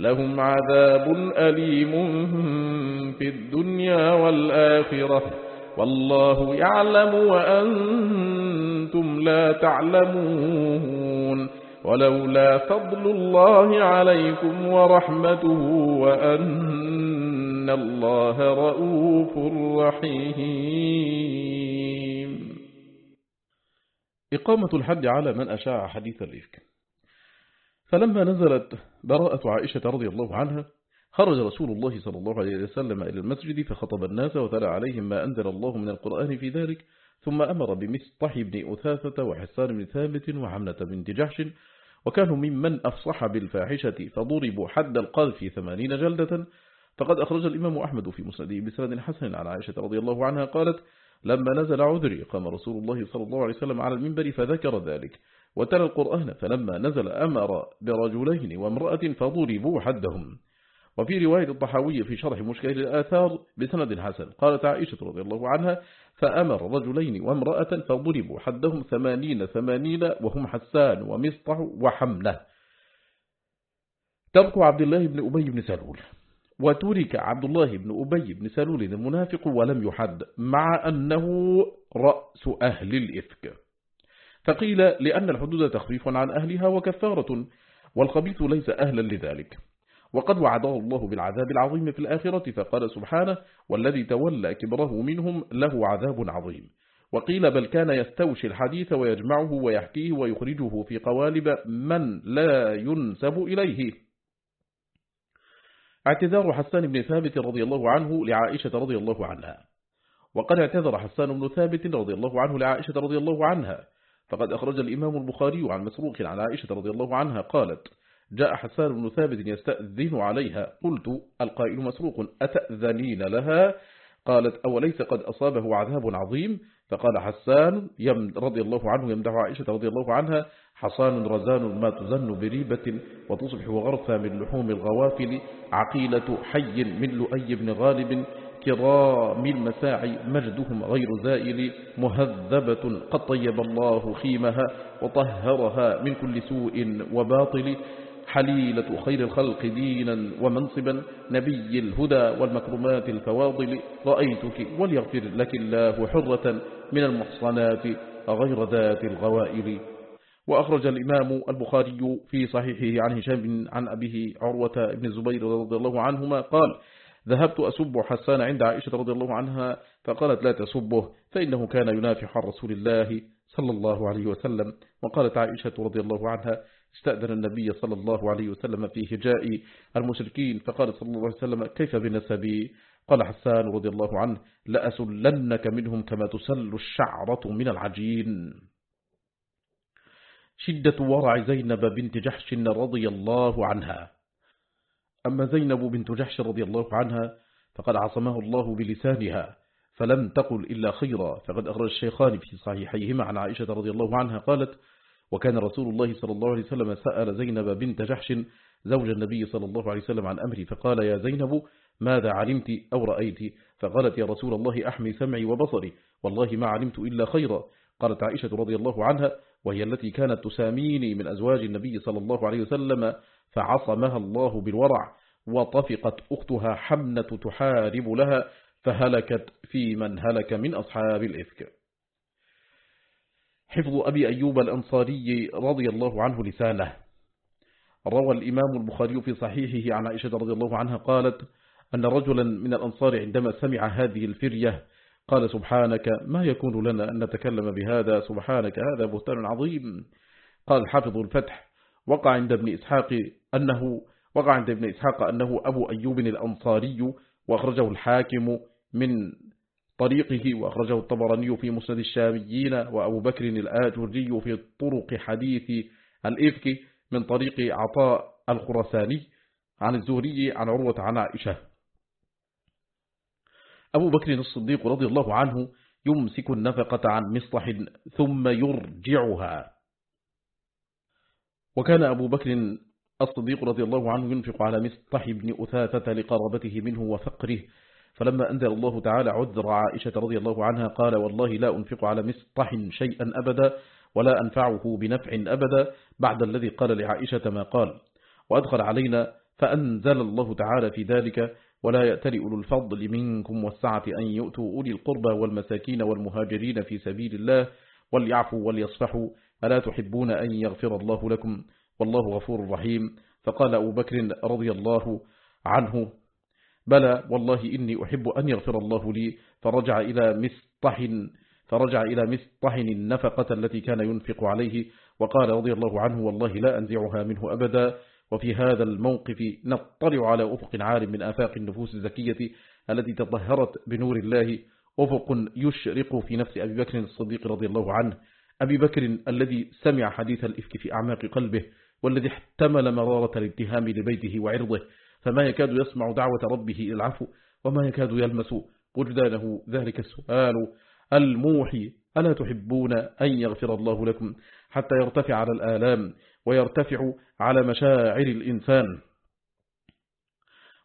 لهم عذاب أليم في الدنيا والآخرة. والله يعلم وأنتم لا تعلمون. ولولا فضل الله عليكم ورحمته وأن الله رؤوف رحيم. إقامة الحد على من أشاع حديث الإفك فلما نزلت براءة عائشة رضي الله عنها خرج رسول الله صلى الله عليه وسلم إلى المسجد فخطب الناس وتلى عليهم ما أنزل الله من القرآن في ذلك ثم أمر بمسطح بن أثاثة وحسان بن ثابت وحملة بنت جحش وكانوا ممن أفصح بالفاحشة فضربوا حد القذف ثمانين جلدة. فقد أخرج الإمام أحمد في مسنده بسند حسن عن عائشة رضي الله عنها قالت لما نزل عذري قام رسول الله صلى الله عليه وسلم على المنبر فذكر ذلك. وتلا القرآن فلما نزل أمر برجلين وامرأة فضربوا حدهم. وفي رواية الطحاوية في شرح مشكلة الآثار بسند حسن. قالت عائشة رضي الله عنها فأمر رجلين وامرأة فضربوا حدهم ثمانين ثمانين وهم حسان ومسطح وحملة. ترك عبد الله بن أبي بن سلول. وترك عبد الله بن أبي بن سلول المنافق ولم يحد مع أنه رأس أهل الإفك. فقيل لأن الحدود تخفيف عن أهلها وكفارة والخبيث ليس أهلا لذلك. وقد وعده الله بالعذاب العظيم في الآخرة فقال سبحانه والذي تولى كبره منهم له عذاب عظيم. وقيل بل كان يستوشي الحديث ويجمعه ويحكيه ويخرجه في قوالب من لا ينسب إليه. اعتذار حسان بن ثابت رضي الله عنه لعائشة رضي الله عنها. وقد اعتذر حسان بن ثابت رضي الله عنه لعائشة رضي الله عنها فقد أخرج الإمام البخاري عن مسروق عن عائشة رضي الله عنها قالت جاء حسان بن ثابت يستأذن عليها. قلت القائل مسروق أتأذنين لها؟ قالت أوليس قد أصابه عذاب عظيم؟ فقال حسان رضي الله عنه يمدح عائشة رضي الله عنها حصان رزان ما تزن بريبة وتصبح غرفا من لحوم الغوافل عقيلة حي من لؤي بن غالب كرام المساعي مجدهم غير زائل مهذبة قد طيب الله خيمها وطهرها من كل سوء وباطل. حليلة خير الخلق دينا ومنصبا نبي الهدى والمكرمات الفواضل. رأيتك وليغفر لك الله حرة من المحصنات غير ذات الغوائل. وأخرج الإمام البخاري في صحيحه عن هشام عن أبيه عروة بن الزبير رضي الله عنهما قال ذهبت أسب حسان عند عائشة رضي الله عنها فقالت لا تسبه فإنه كان ينافح رسول الله صلى الله عليه وسلم. وقالت عائشة رضي الله عنها استأذن النبي صلى الله عليه وسلم في هجاء المشركين فقال صلى الله عليه وسلم كيف بنسبي قال حسان رضي الله عنه لأسلنك منهم كما تسل الشعرة من العجين. شدة ورع زينب بنت جحش رضي الله عنها. أما زينب بنت جحش رضي الله عنها فقد عصمه الله بلسانها فلم تقل إلا خيرا. فقد أخرج الشيخان في صحيحيهما عن عائشة رضي الله عنها قالت وكان رسول الله صلى الله عليه وسلم سأل زينب بنت جحش زوج النبي صلى الله عليه وسلم عن أمري فقال يا زينب ماذا علمت أو رأيت؟ فقالت يا رسول الله أحمي سمعي وبصري والله ما علمت إلا خيرا. قالت عائشة رضي الله عنها وهي التي كانت تساميني من أزواج النبي صلى الله عليه وسلم فعصمها الله بالورع وطفقت أختها حمنة تحارب لها فهلكت في من هلك من أصحاب الإفك. حفظ أبي أيوب الأنصاري رضي الله عنه لسانه. روى الإمام البخاري في صحيحه عن عائشة رضي الله عنها قالت أن رجلا من الأنصار عندما سمع هذه الفرية قال سبحانك ما يكون لنا أن نتكلم بهذا؟ سبحانك هذا بهتان عظيم. قال حافظ الفتح وقع عند ابن إسحاق أنه وقع عند ابن إسحاق أنه أبو أيوب الأنصاري وأخرجه الحاكم من طريقه وأخرجه الطبراني في مسند الشاميين وأبو بكر الآجري في طرق حديث الإفك من طريق عطاء الخرساني عن الزهري عن عروة عن عائشة. أبو بكر الصديق رضي الله عنه يمسك النفقة عن مصطح ثم يرجعها. وكان أبو بكر الصديق رضي الله عنه ينفق على مصطح بن أثاثة لقرابته منه وفقره. فلما أنزل الله تعالى عذر عائشة رضي الله عنها قال والله لا أنفق على مصطح شيئا أبدا ولا أنفعه بنفع أبدا بعد الذي قال لعائشة ما قال. وأدخل علينا فأنزل الله تعالى في ذلك ولا يأتل أولو الفضل منكم والسعة أن يؤتوا أولي القربى والمساكين والمهاجرين في سبيل الله وليعفوا وليصفحوا ألا تحبون أن يغفر الله لكم؟ والله غفور رحيم. فقال أبو بكر رضي الله عنه بلى والله إني أحب أن يغفر الله لي. فرجع إلى مسطح فرجع إلى مسطح النفقة التي كان ينفق عليه. وقال رضي الله عنه والله لا أنزعها منه أبدا. وفي هذا الموقف نطلع على أفق عال من آفاق النفوس الزكية التي تطهرت بنور الله. أفق يشرق في نفس أبي بكر الصديق رضي الله عنه. أبي بكر الذي سمع حديث الإفك في أعماق قلبه والذي احتمل مرارة الاتهام لبيته وعرضه فما يكاد يسمع دعوة ربه إلى العفو وما يكاد يلمس وجدانه ذلك السؤال الموحي ألا تحبون أن يغفر الله لكم حتى يرتفع على الآلام ويرتفع على مشاعر الإنسان؟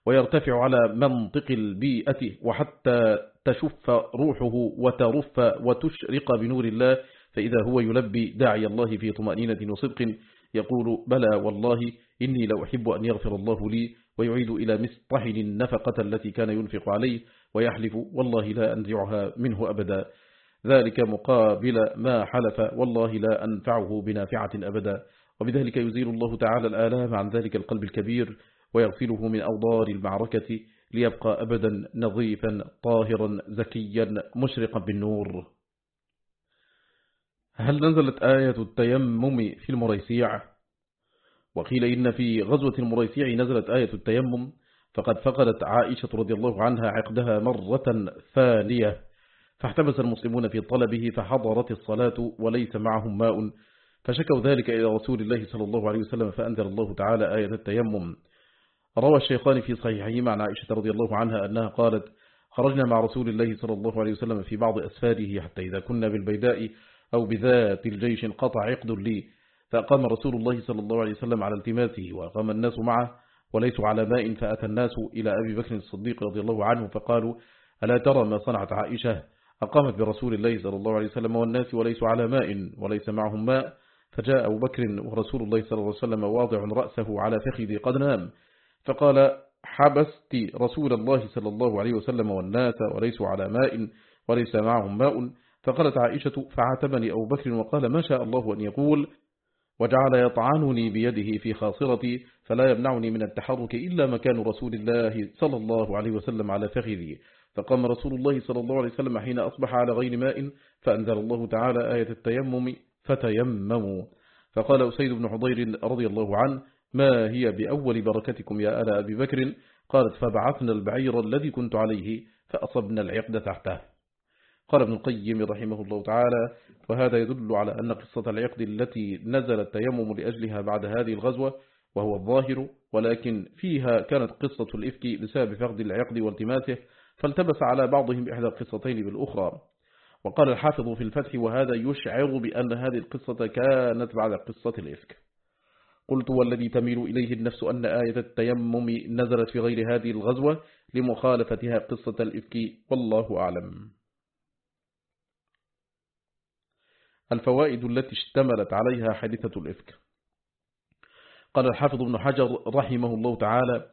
ويرتفع على منطق البيئة وحتى تشف روحه وترف وتشرق بنور الله فإذا هو يلبي داعي الله في طمأنينة وصدق يقول بلى والله إني لو أحب أن يغفر الله لي ويعيد إلى مسطحن النفقة التي كان ينفق عليه ويحلف والله لا أنزعها منه أبدا. ذلك مقابل ما حلف والله لا أنفعه بنافعة أبدا. وبذلك يزيل الله تعالى الآلام عن ذلك القلب الكبير ويغفله من أوضار المعركة ليبقى أبدا نظيفا طاهرا زكيا مشرقا بالنور. هل نزلت آية التيمم في المريسيع؟ وقيل إن في غزوة المريسيع نزلت آية التيمم فقد فقدت عائشة رضي الله عنها عقدها مرة ثانية فاحتبس المسلمون في طلبه فحضرت الصلاة وليس معهم ماء فشكوا ذلك إلى رسول الله صلى الله عليه وسلم فأنزل الله تعالى آية التيمم. روى الشيخان في صحيحهما عن عائشة رضي الله عنها أنها قالت خرجنا مع رسول الله صلى الله عليه وسلم في بعض أسفاره حتى إذا كنا بالبيداء أو بذات الجيش انقطع عقد لي فأقام رسول الله صلى الله عليه وسلم على التماسه وأقام الناس معه وليسوا على ماء فأتى الناس إلى أبي بكر الصديق رضي الله عنه فقالوا ألا ترى ما صنعت عائشة؟ أقامت برسول الله صلى الله عليه وسلم والناس وليسوا على ماء وليس معهم ماء فجاء أبو بكر ورسول الله صلى الله عليه وسلم واضع رأسه على فخذي قد نام فقال حبست رسول الله صلى الله عليه وسلم والناس وليسوا على ماء وليس معهم ماء فقالت عائشة فعاتبني أبو بكر وقال ما شاء الله أن يقول وجعل يطعنني بيده في خاصرتي فلا يمنعني من التحرك إلا مكان رسول الله صلى الله عليه وسلم على فخذي. فقام رسول الله صلى الله عليه وسلم حين أصبح على غير ماء فأنزل الله تعالى آية التيمم فتيمموا. فقال أسيد بن حضير رضي الله عنه ما هي بأول بركتكم يا ألا أبي بكر؟ قالت فبعثنا البعير الذي كنت عليه فأصبنا العقد تحته. قال ابن القيم رحمه الله تعالى وهذا يدل على أن قصة العقد التي نزل التيمم لأجلها بعد هذه الغزوة وهو الظاهر ولكن فيها كانت قصة الإفك بسبب فقد العقد والتماسه فالتبس على بعضهم إحدى القصتين بالأخرى. وقال الحافظ في الفتح وهذا يشعر بأن هذه القصة كانت بعد قصة الإفك. قلت والذي تميل إليه النفس أن آية التيمم نزلت في غير هذه الغزوة لمخالفتها قصة الإفك والله أعلم. الفوائد التي اشتملت عليها حادثة الإفك. قال الحافظ ابن حجر رحمه الله تعالى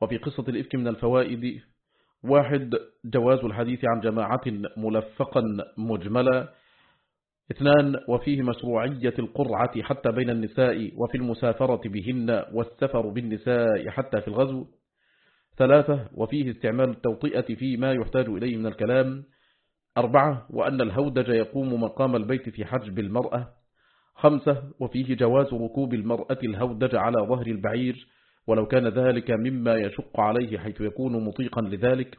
وفي قصة الإفك من الفوائد واحد جواز الحديث عن جماعة ملفقا مجملا. اثنان وفيه مشروعية القرعة حتى بين النساء وفي المسافرة بهن والسفر بالنساء حتى في الغزو. ثلاثة وفيه استعمال التوطئة فيما يحتاج إليه من الكلام. أربعة وأن الهودج يقوم مقام البيت في حجب المرأة. خمسة وفيه جواز ركوب المرأة الهودج على ظهر البعير ولو كان ذلك مما يشق عليه حيث يكون مطيقا لذلك.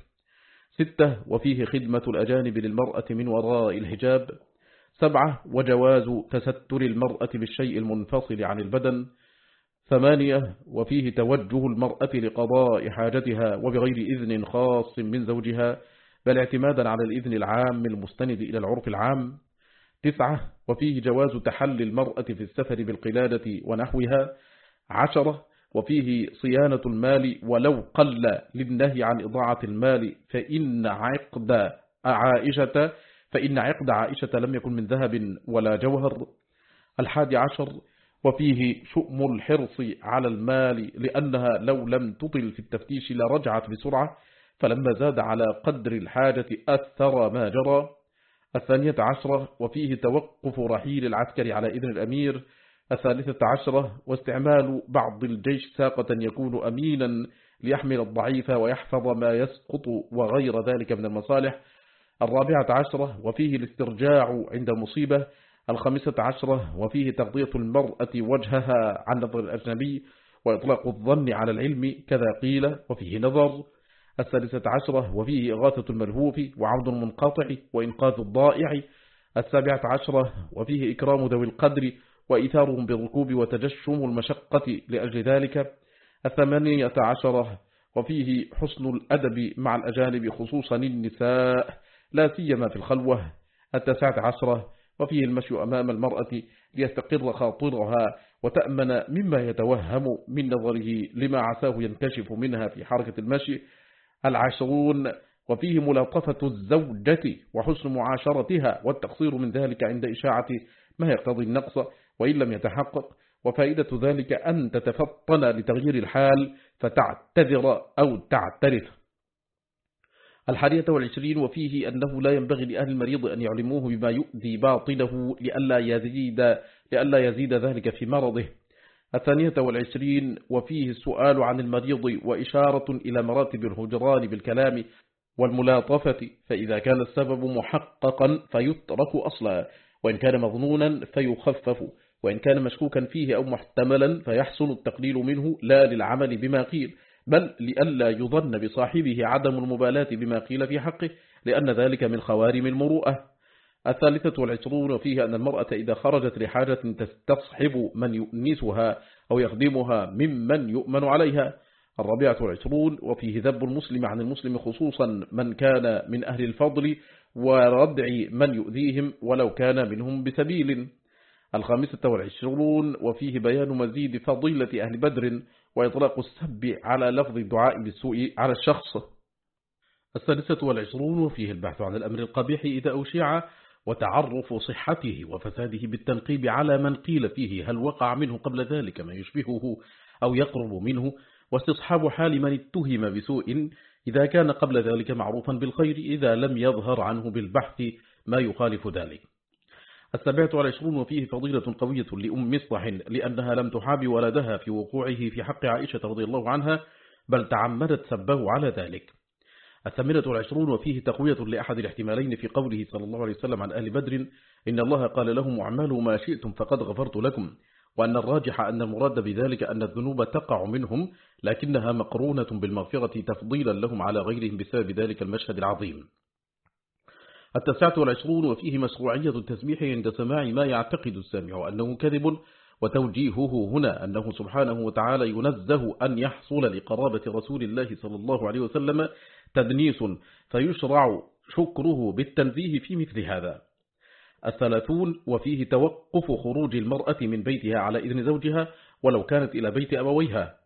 ستة وفيه خدمة الأجانب للمرأة من وراء الحجاب. سبعة وجواز تستر المرأة بالشيء المنفصل عن البدن. ثمانية وفيه توجه المرأة لقضاء حاجتها وبغير إذن خاص من زوجها. بل اعتمادا على الإذن العام المستند إلى العرف العام. تسعة وفيه جواز تحل المرأة في السفر بالقلادة ونحوها. عشرة وفيه صيانة المال ولو قل للنهي عن إضاعة المال فإن عقد عائشة فإن عقد عائشة لم يكن من ذهب ولا جوهر. الحادي عشر وفيه شؤم الحرص على المال لأنها لو لم تطل في التفتيش لرجعت بسرعة. فلما زاد على قدر الحاجة أثر ما جرى. الثانية عشرة وفيه توقف رحيل العسكر على إذن الأمير. الثالثة عشرة واستعمال بعض الجيش ساقة يكون أمينا ليحمل الضعيف ويحفظ ما يسقط وغير ذلك من المصالح. الرابعة عشرة وفيه الاسترجاع عند المصيبة الخامسة عشرة وفيه تغطية المرأة وجهها عن نظر الأجنبي وإطلاق الظن على العلم. كذا قيل وفيه نظر. السادسة عشرة وفيه إغاثة الملهوف وعود المنقطع وإنقاذ الضائع. السابعة عشرة وفيه إكرام ذوي القدر وإثارهم بالركوب وتجشم المشقة لأجل ذلك. الثمانية عشرة وفيه حسن الأدب مع الأجانب خصوصا النساء لا سيما في الخلوة. التاسعة عشرة وفيه المشي أمام المرأة ليستقر خاطرها وتأمن مما يتوهم من نظره لما عساه ينكشف منها في حركة المشي. العشرون وفيه ملاطفة الزوجة وحسن معاشرتها والتقصير من ذلك عند إشاعة ما يقتضي النقص وإن لم يتحقق وفائدة ذلك أن تتفطن لتغيير الحال فتعتذر أو تعترف. الحادية والعشرين وفيه أنه لا ينبغي لأهل المريض أن يعلموه بما يؤذي باطنه لألا يزيد, لألا يزيد ذلك في مرضه. الثانية والعشرين وفيه السؤال عن المريض وإشارة إلى مراتب الهجران بالكلام والملاطفة فإذا كان السبب محققا فيترك أصلا وإن كان مظنونا فيخفف وإن كان مشكوكا فيه أو محتملا فيحصل التقليل منه لا للعمل بما قيل بل لئلا يظن بصاحبه عدم المبالاة بما قيل في حقه لأن ذلك من خوارم المروءة. الثالثة والعشرون فيه أن المرأة إذا خرجت لحاجة تستصحب من يؤنسها أو يخدمها ممن يؤمن عليها. الرابعة والعشرون وفيه ذب المسلم عن المسلم خصوصا من كان من أهل الفضل وردع من يؤذيهم ولو كان منهم بسبيل. الخامسة والعشرون وفيه بيان مزيد فضيلة أهل بدر وإطلاق السب على لفظ الدعاء بالسوء على الشخص. السادسة والعشرون وفيه البحث عن الأمر القبيح إذا أوشع وتعرف صحته وفساده بالتنقيب على من قيل فيه هل وقع منه قبل ذلك ما يشبهه أو يقرب منه واستصحاب حال من اتهم بسوء إذا كان قبل ذلك معروفا بالخير إذا لم يظهر عنه بالبحث ما يخالف ذلك. السابعة والعشرون وفيه فضيلة قوية لأم مصطح لأنها لم تحاب ولدها في وقوعه في حق عائشة رضي الله عنها بل تعمدت سبه على ذلك. الثامنة والعشرون وفيه تقوية لأحد الاحتمالين في قوله صلى الله عليه وسلم عن أهل بدر إن الله قال لهم اعملوا ما شئتم فقد غفرت لكم وأن الراجح أن المراد بذلك أن الذنوب تقع منهم لكنها مقرونة بالمغفرة تفضيلا لهم على غيرهم بسبب ذلك المشهد العظيم. التسعة والعشرون وفيه مشروعية التسبيح عند سماع ما يعتقد السامع أنه كذب وتوجيهه هنا أنه سبحانه وتعالى ينزه أن يحصل لقرابة رسول الله صلى الله عليه وسلم تدنيس فيشرع شكره بالتنزيه في مثل هذا. الثلاثون وفيه توقف خروج المرأة من بيتها على إذن زوجها ولو كانت إلى بيت أبويها.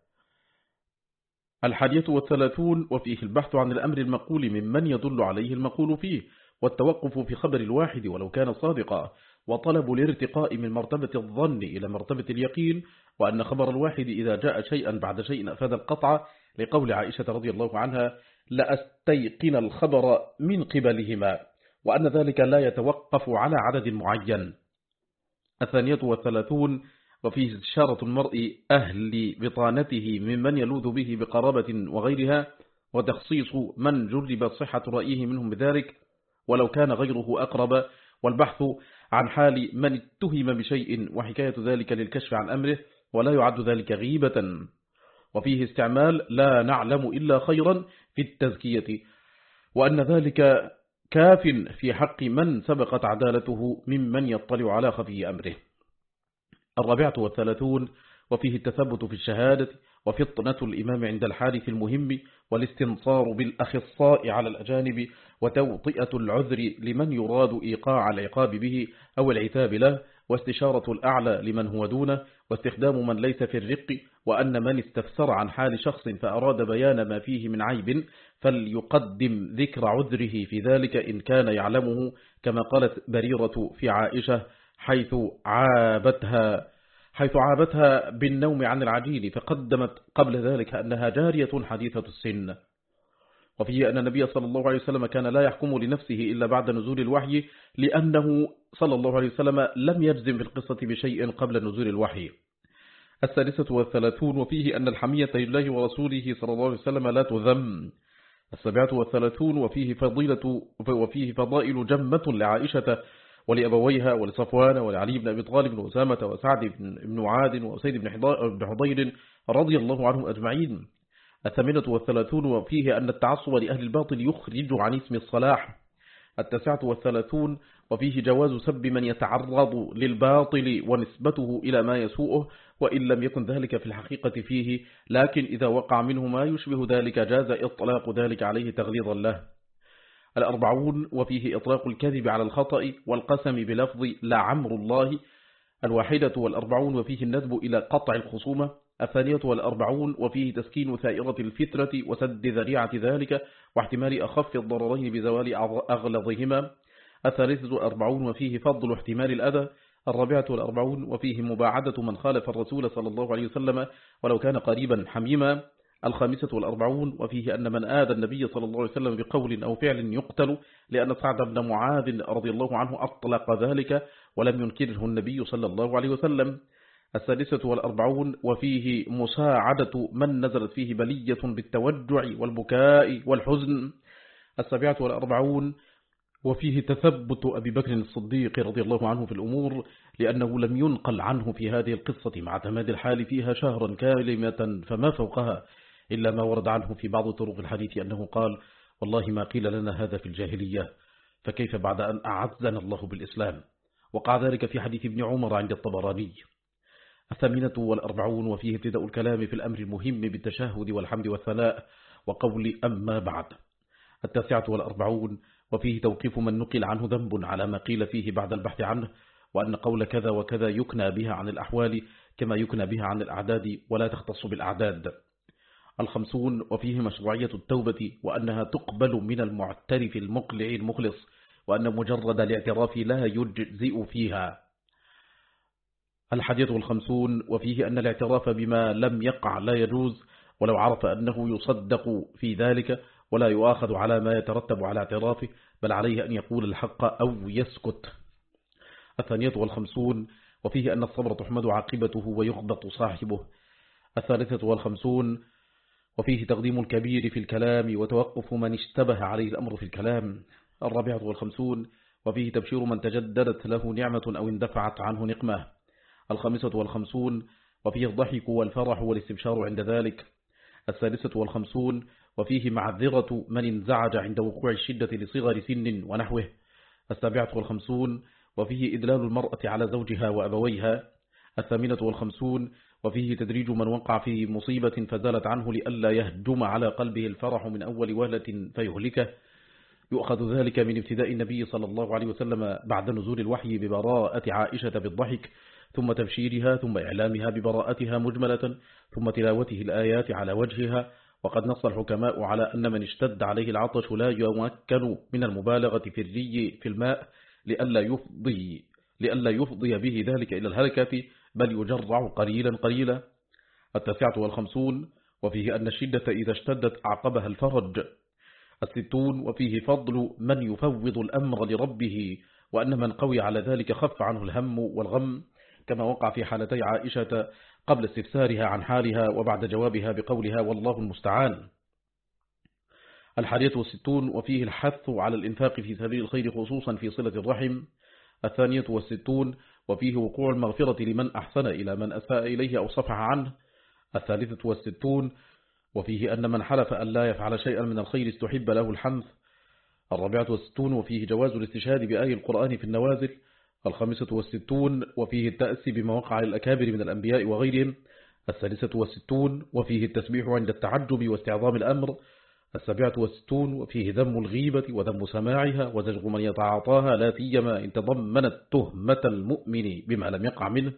الحادية والثلاثون وفيه البحث عن الأمر المقول ممن يدل عليه المقول فيه والتوقف في خبر الواحد ولو كان صادقا. وطلب الارتقاء من مرتبة الظن إلى مرتبة اليقين وأن خبر الواحد إذا جاء شيئا بعد شيء أفاد القطع لقول عائشة رضي الله عنها لأستيقن الخبر من قبلهما وأن ذلك لا يتوقف على عدد معين. الثانية والثلاثون وفيه استشارة المرء أهل بطانته ممن يلوذ به بقرابة وغيرها وتخصيص من جرب صحة رأيه منهم بذلك ولو كان غيره أقرب والبحث عن حال من اتهم بشيء وحكاية ذلك للكشف عن أمره ولا يعد ذلك غيبة. وفيه استعمال لا نعلم إلا خيرا في التزكية وأن ذلك كاف في حق من سبقت عدالته ممن يطلع على خفي أمره. الرابعة والثلاثون وفيه التثبت في الشهادة وفطنة الإمام عند الحادث المهم والاستنصار بالأخصاء على الأجانب وتوطئة العذر لمن يراد إيقاع العقاب به أو العتاب له واستشارة الأعلى لمن هو دونه واستخدام من ليس في الرق وأن من استفسر عن حال شخص فأراد بيان ما فيه من عيب فليقدم ذكر عذره في ذلك إن كان يعلمه كما قالت بريرة في عائشة حيث عابتها حيث عابتها بالنوم عن العجيل فقدمت قبل ذلك أنها جارية حديثة السن. وفيه أن النبي صلى الله عليه وسلم كان لا يحكم لنفسه إلا بعد نزول الوحي لأنه صلى الله عليه وسلم لم يجزم في القصة بشيء قبل نزول الوحي. السادسة والثلاثون وفيه أن الحمية لله ورسوله صلى الله عليه وسلم لا تذم. السابعة والثلاثون وفيه فضيلة وفيه فضائل جمة لعائشة ولأبويها ولصفوان ولعلي بن أبي طالب وأسامة وسعد بن معاد وسيد بن حضير رضي الله عنهم أجمعين. الثامنة والثلاثون وفيه أن التعصب لأهل الباطل يخرج عن اسم الصلاح. التسعة والثلاثون وفيه جواز سب من يتعرض للباطل ونسبته إلى ما يسوءه وإن لم يكن ذلك في الحقيقة فيه لكن إذا وقع منه ما يشبه ذلك جاز إطلاق ذلك عليه تغليظا له. الأربعون وفيه إطلاق الكذب على الخطأ والقسم بلفظ لا عمر الله الواحدة والأربعون وفيه الندب إلى قطع الخصومة. الثانية والأربعون وفيه تسكين ثائرة الفترة وسد ذريعة ذلك واحتمال أخف الضررين بزوال أغلظهما. الثالثة والأربعون وفيه فضل احتمال الأذى. الرابعة والأربعون وفيه مباعدة من خالف الرسول صلى الله عليه وسلم ولو كان قريبا حميما. الخامسة والأربعون وفيه أن من آذى النبي صلى الله عليه وسلم بقول أو فعل يقتل لأن سعد بن معاذ رضي الله عنه أطلق ذلك ولم ينكره النبي صلى الله عليه وسلم. السادسة والأربعون وفيه مساعدة من نزلت فيه بلية بالتوجع والبكاء والحزن. السابعة والأربعون وفيه تثبت أبي بكر الصديق رضي الله عنه في الأمور لأنه لم ينقل عنه في هذه القصة مع تماد الحال فيها شهرا كلمة فما فوقها. إلا ما ورد عنه في بعض طرق الحديث أنه قال والله ما قيل لنا هذا في الجاهلية فكيف بعد أن أعزنا الله بالإسلام؟ وقع ذلك في حديث ابن عمر عند الطبراني. الثامنة والأربعون وفيه ابتداء الكلام في الأمر المهم بالتشهد والحمد والثناء وقول أما بعد. التاسعة والأربعون وفيه توقيف من نقل عنه ذنب على ما قيل فيه بعد البحث عنه وأن قول كذا وكذا يكنى بها عن الأحوال كما يكنى بها عن الأعداد ولا تختص بالأعداد. الخمسون وفيه مشروعية التوبة وأنها تقبل من المعترف المقلع المخلص وأن مجرد الاعتراف لا يجزئ فيها. الحديث والخمسون وفيه أن الاعتراف بما لم يقع لا يجوز ولو عرف أنه يصدق في ذلك ولا يؤاخذ على ما يترتب على اعترافه بل عليه أن يقول الحق أو يسكت. الثانية والخمسون وفيه أن الصبر تحمد عاقبته ويغبط صاحبه. الثالثة والخمسون وفيه تقديم الكبير في الكلام وتوقف من اشتبه عليه الأمر في الكلام. الرابعة والخمسون وفيه تبشير من تجددت له نعمة أو اندفعت عنه نقمة. الخامسة والخمسون وفيه الضحك والفرح والاستبشار عند ذلك. السادسة والخمسون وفيه معذرة من انزعج عند وقوع الشدة لصغر سن ونحوه. السابعة والخمسون وفيه إدلال المرأة على زوجها وأبويها. الثامنة والخمسون وفيه تدريج من وقع في مصيبة فزالت عنه لئلا يهجم على قلبه الفرح من أول وهلة فيهلكه. يؤخذ ذلك من ابتداء النبي صلى الله عليه وسلم بعد نزول الوحي ببراءة عائشة بالضحك ثم تبشيرها ثم إعلامها ببراءتها مجملة ثم تلاوته الآيات على وجهها. وقد نص الحكماء على أن من اشتد عليه العطش لا يمكن من المبالغة في الري في الماء لئلا يفضي, لئلا يفضي به ذلك إلى الهلكة. بل يجرع قليلا قليلا. التاسعة والخمسون وفيه أن الشدة إذا اشتدت أعقبها الفرج. الستون وفيه فضل من يفوض الأمر لربه وأن من قوي على ذلك خف عنه الهم والغم. كما وقع في حالتي عائشة قبل استفسارها عن حالها وبعد جوابها بقولها والله المستعان. الحادية والستون وفيه الحث على الإنفاق في سبيل الخير خصوصا في صلة الرحم. الثانية والستون وفيه وقوع المغفرة لمن أحسن إلى من أساء إليه أو صفح عنه. الثالثة والستون وفيه أن من حلف أن لا يفعل شيئا من الخير استحب له الحمث. الرابعة والستون وفيه جواز الاستشهاد بآي القرآن في النوازل. الخامسة والستون وفيه التأسي بما وقع للأكابر من الأنبياء وغيرهم. السادسة والستون وفيه التسبيح عند التعجب واستعظام الأمر. السابعة والستون وفيه ذم الغيبة وذم سماعها وزجر من يتعاطاها لا سيما إن تضمنت تهمة المؤمن بما لم يقع منه.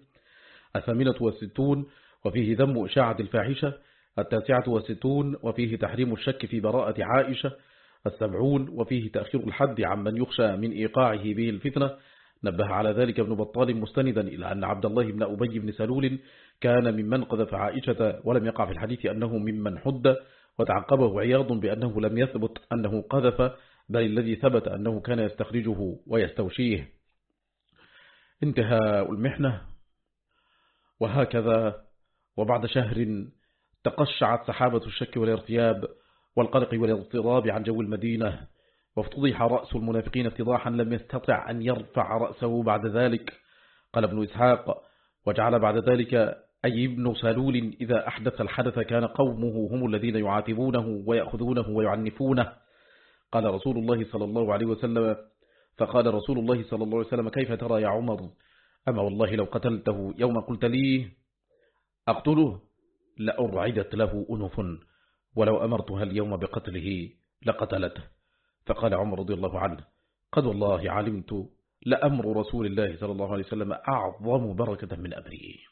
الثامنة والستون وفيه ذم إشاعة الفاحشة. التاسعة والستون وفيه تحريم الشك في براءة عائشة. السبعون وفيه تأخير الحد عمن يخشى من إيقاعه به الفتنة. نبه على ذلك ابن بطال مستندا إلى أن عبد الله بن أبي بن سلول كان ممن قذف عائشة ولم يقع في الحديث أنه ممن حد. وتعقبه عياض بأنه لم يثبت أنه قذف بل الذي ثبت أنه كان يستخرجه ويستوشيه. انتهى المحنة. وهكذا وبعد شهر تقشعت سحابة الشك والارتياب والقلق والاضطراب عن جو المدينة وافتضح رأس المنافقين افتضاحا لم يستطع أن يرفع رأسه بعد ذلك. قال ابن إسحاق وجعل بعد ذلك أي ابن سلول إذا أحدث الحدث كان قومه هم الذين يعاتبونه ويأخذونه ويعنفونه. قال رسول الله صلى الله عليه وسلم فقال رسول الله صلى الله عليه وسلم كيف ترى يا عمر؟ أما والله لو قتلته يوم قلت لي أقتله لأرعدت له أنف ولو أمرتها اليوم بقتله لقتلته. فقال عمر رضي الله عنه قد والله علمت لأمر رسول الله صلى الله عليه وسلم أعظم بركة من أمره